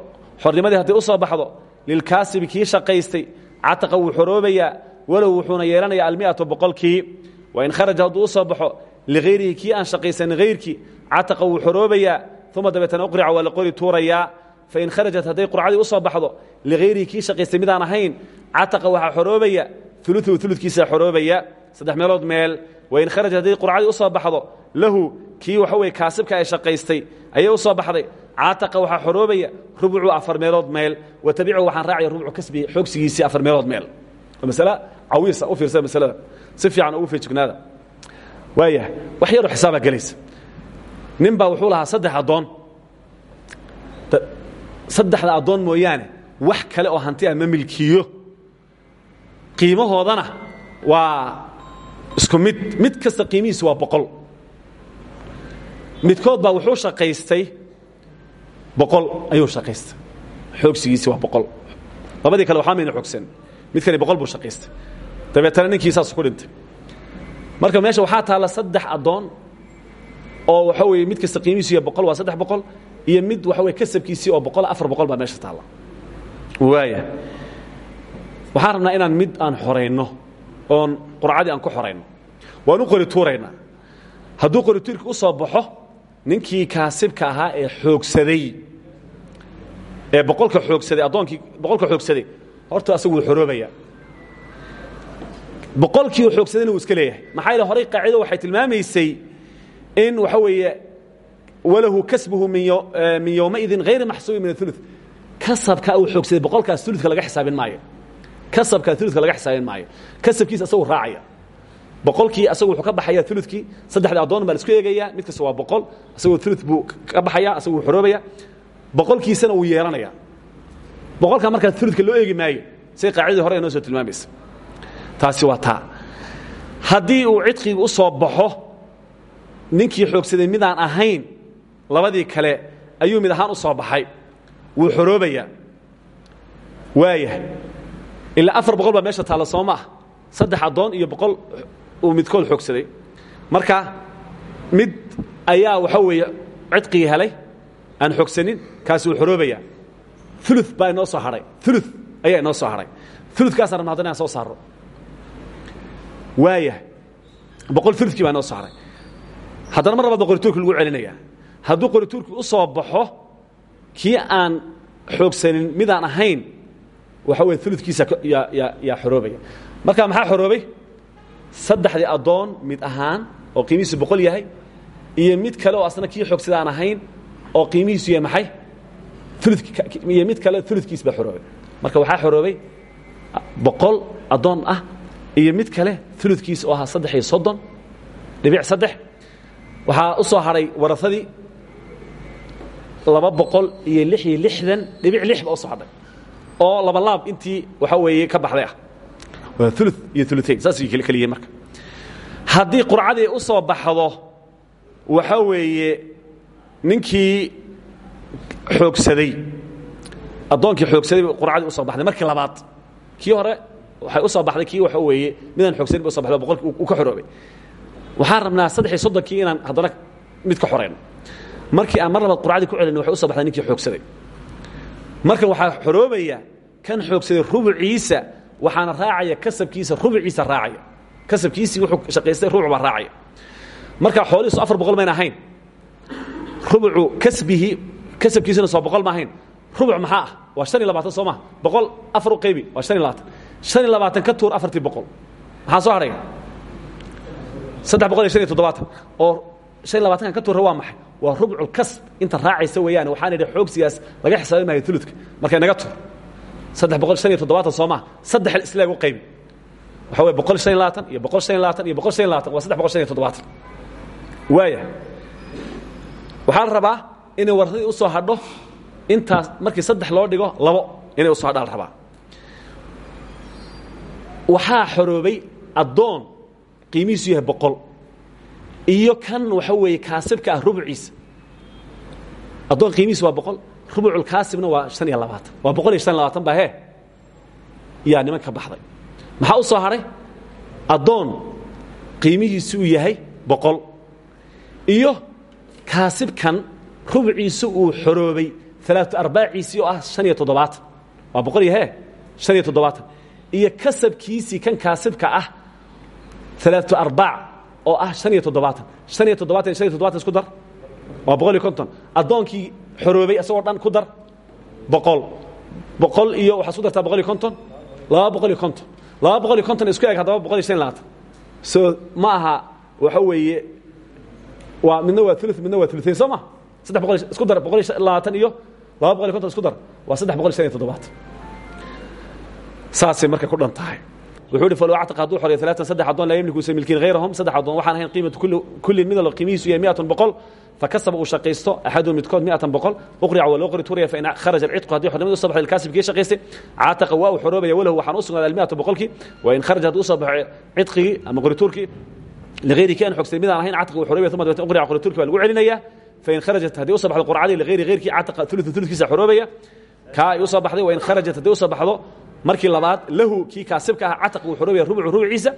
xornimadii hadday u soo baxdo lilkaasibi kii shaqaystay cataqa wuu xoroobayaa walow wuxuuna yeelanayaa almiatu boqolkii. Wain kharaja hadduu u baxo lighayrihi kii aan shaqaysanin hayrkii cataqa wuu xoroobayaa uma dabeetana uqrica waa la qori tuurayaa fain kharajat hadday qurcadii u soo baxdo lighayrihi kii shaqaystay midaan ahayn cataqa waxaa xoroobaya uluuu uludkiisaa xoroobaya saddex meelood meel wain kharajat hadday qurcadii u soo baxdo lahu kii waxa weye kaasibka ay shaqaystay ayay u soo baxday. Cataqa waxaa xoroobaya rubucu afar meelood meel wa tabicu waxaan raacaya rubucu kasbi xoogsigiisii afar meelood meel. Waa masale cawiisa u fiirsada masalada. Si fiican ugu feejignaada waayahay wax yaroo xisaabaa gelaysa. Nin baa wuxuu lahaa saddex addoon. Saddexda addoon mooyaane wax kale oo hanti ah ma milkiyo qiimahoodana waa isku mid mid kasta qiimihiisu waa boqol. Midkood baa wuxuu shaqaystay boqol ayuu shaqaystay. Xoogsigiisi waa boqol. Labadii kale waxaa mayna xoogsan. Midkani boqol buu shaqaystay. Dabeetana ninkii saas ku dhintay. Marka meesha waxaa taalla saddex addoon oo waxa weye mid kasta qiimihiisu iyo boqol waa saddex boqol iyo mid waxa weye kasabkiisii oo boqol afar boqol baa meesha taalla waaya waxaan rabnaa inaan mid aan xorayno oon qurcadii aan ku xorayno waan u qori tuuraynaa hadduu qori tuurki u soo baxo ninkii kaasibka ahaa ee xoogsaday ee boqolka xoogsaday addoonkii boqolka xoogsaday horta asagu wuu xoroobaya. Boqolkii uu xoogsadayna wuu iska leeyahay. Maxaa yeele horay qaacido waxay tilmaamaysay in waxa weeye walahu kasbuhu min yowmaidin hayri maxsuubin min aulu kasabka uu xoogsaday boqolkaas uludka laga xisaabin maayo kasabka uludka laga xisaabin maayo. Kasabkiisa asagu raacaya. Boqolkii asagu wuxuu ka baxaya uludkii saddexda addoon baa la isku eegaya mid kasta waa boqol. Asagoo ulud buu ka baxaya asagu wuu xoroobaya boqolkiisana wuu yeelanaya boqolkaa markaa uludka loo eegi maayo say qaacidadii hore noo soo tilmaamaysa taasi waa taa. Haddii uu cidqigu u soo baxo ninkii xoogsaday midaan ahayn labadii kale ayuu mid ahaan u soo baxay. Wuu xoroobaya waayahay ilaa afar boqol baa meesha taalla soo maah saddex addoon iyo boqol uu midkood xoogsaday. Marka mid ayaa waxa weeye cidqigii helay aan xoogsanin kaasi wuu xoroobaya ulu baa inoo soo hadhay ulu ayaa inoo soo hadhay uludkaasaan rabna haddana aan soo saarro waayahay boqol uludkii baa inoo soo hadhay haddana mar labaad ba qorituurki lagu celinaya hadduu qorituurki u soo baxo kii aan xoogsanin midaan ahayn waxa weye uludkiisa yaa xoroobaya marka maxaa xoroobay? Saddexdii addoon mid ahaan oo qiimihiisu boqol yahay iyo mid kale oo asna kii xoogsada aan ahayn oo qiimihiisu yahay maxay? Iyo mid kale uludkiis baa xoroobay. Marka waxaa xoroobay boqol addoon ah iyo mid kale uludkiis oo ahaa saddex iyo soddon. Dhibic saddex waxaa u soo hadhay warasadii laba boqol iyo lix iyo lixdan dhibic lix baa u soo hadhay oo laba laab intii waxa weeye ka baxday ah. Waa ulu iyo uluayn saasay kl keliyihin marka. Haddii qurcadii u soo baxdo waxa weeye ninkii xoogsaday addoonkii xoogsaday qurcadii u soo baxday. Markii labaad kii hore waxay u soo baxday kii waxa weeye midaan xoogsanin ba u so baxday boqolkii uu ka xoroobay. Waxaan rabnaa saddex iyo soddonkii inaan haddana mid ka xorayno markii aan mar labaad qurcadii ku celin waxay u soo baxday ninkii xoogsaday marka waxaa xoroobaya kan xoogsaday rubuciisa waxaana raacaya kasabkiisa rubuciisa raacaya kasabkiisii wuxuu shaqaystay rubuc baa raacaya marka xoolihiisu afar boqol mayna ahayn. Rubucu kasbihi kasabkiisuna soo boqol ma ahayn. Rubuc maxaa ah? Waa shan iyo labaatan soo maha boqol afar u qaybi waa shan iyo labaatan. Shan iyo labaatan ka tuur afartii boqol. Maxaa soo hadhaya saddex boqol iyo shan iyo toddobaatan. Oo shan iyo labaatankan ka tuurra waa maxay? Waa rubculkasb inta raacaysa weeyaan waxaan idhi xoogsigaas laga xisaabi maayo uludka markay naga tur. Saddex boqol shan iyo toddobaatan soo maha saddex islaag u qaybi waxa wey boqol shan iyo labaatan iyo boqol shan iyo labaatan iyo boqol shan iyo labaatan. Waa saddex boqol shan iyo toddobaatan. Waaya waxaa la rabaa inay warradii u soo hadho intaas markii saddex loo dhigo labo inay u soo hadhaa la rabaa. Waxaa xoroobay addoon qiimihiisu yahay boqol iyo kan waxa weeye kaasibka ah rubuciisa addoon qiimihiisu waa boqol. Rubuculkaasibna waa shan iyo labaatan. Waa boqol iyo shan iyo labaatan baa hee? Yaa niman ka baxday. Maxaa u soo hadhay addoon qiimihiisu uu yahay boqol. Iyo kaasibkan rubuciisu uu xoroobay alaatu arbaaciisii oo ah han iyo toddobaatan. Waa boqol iyo hee? Han iyo toddobaatan. Iyo kasabkiisii kan kaasibka ah alaatu arbaac oo ah han iyo toddobaatan. Han iyo toddobaatan han iyo todobatan isku dar? Waa boqol iyo konton. Addoonkii xoroobay isagoo dhan ku dar? Boqol. Boqol iyo waxaa isku dartaa boqol iyo konton? Laba boqol iyo konton. Laba boqol iyo konton isku eg haddaba boqol iyo shan iyo labaatan. So ma aha waxa weeye waa midna waa ulu midna waa uluayn soo ma? Saddex boqol isku dar boqol iyo labaatan iyo laba boqol iyo konton isku dar. Waa saddex boqol iyo shan iyo toddobaatan. Saasay marka ku dhan tahay wuxuu ihi falow actaqa hadduu xoreeyo alaatan saddex addoon laa yamliku usan milkiin hayrahum saddex addoon waxaan ahayn qiimatu kullin mid walba qiimihiisu yahay mi'atan boqol fakasaba uu shaqaysto axadu midkood mi'atan boqol uqrica waa loo qori turaya fain kharaja alcidqu haddii xornimadu u soo baxday ilkaasibkii shaqaystay caataqa waa uu xoroobaya walahu waxaan u sugnaaday almi'atu boqolkii wain kharaja hadduu u soo baxo cidqigii ama qorituurkii ligayri kii aan xogsay midaan ahayn cataqa uu xoroobaya uma dabeetna uqrica qorituurkii waa lagu celinayaa fain kharajat haddii u soo baxdo qurcadii ligayri hayrkii cataqa ulu uludkiisa xoroobaya kaa ay u soo baxday wain kharajat haddii u soo baxdo markii labaad lahu kii kaasibka ah cataq uu xoroobaya rubucu rubuciisa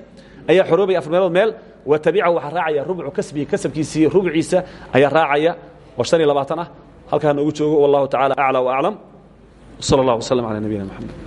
ayaa xoroobaya afar meelood meel wa tabicahu waxaa raacaya rubucu kasbihi kasabkiisii rubuciisa ayaa raacaya oo shan iyo labaatan ah halkaa noogu joogo wallahu tacala aclى وaclam slى اllah وslm عalى nabiyina mxamed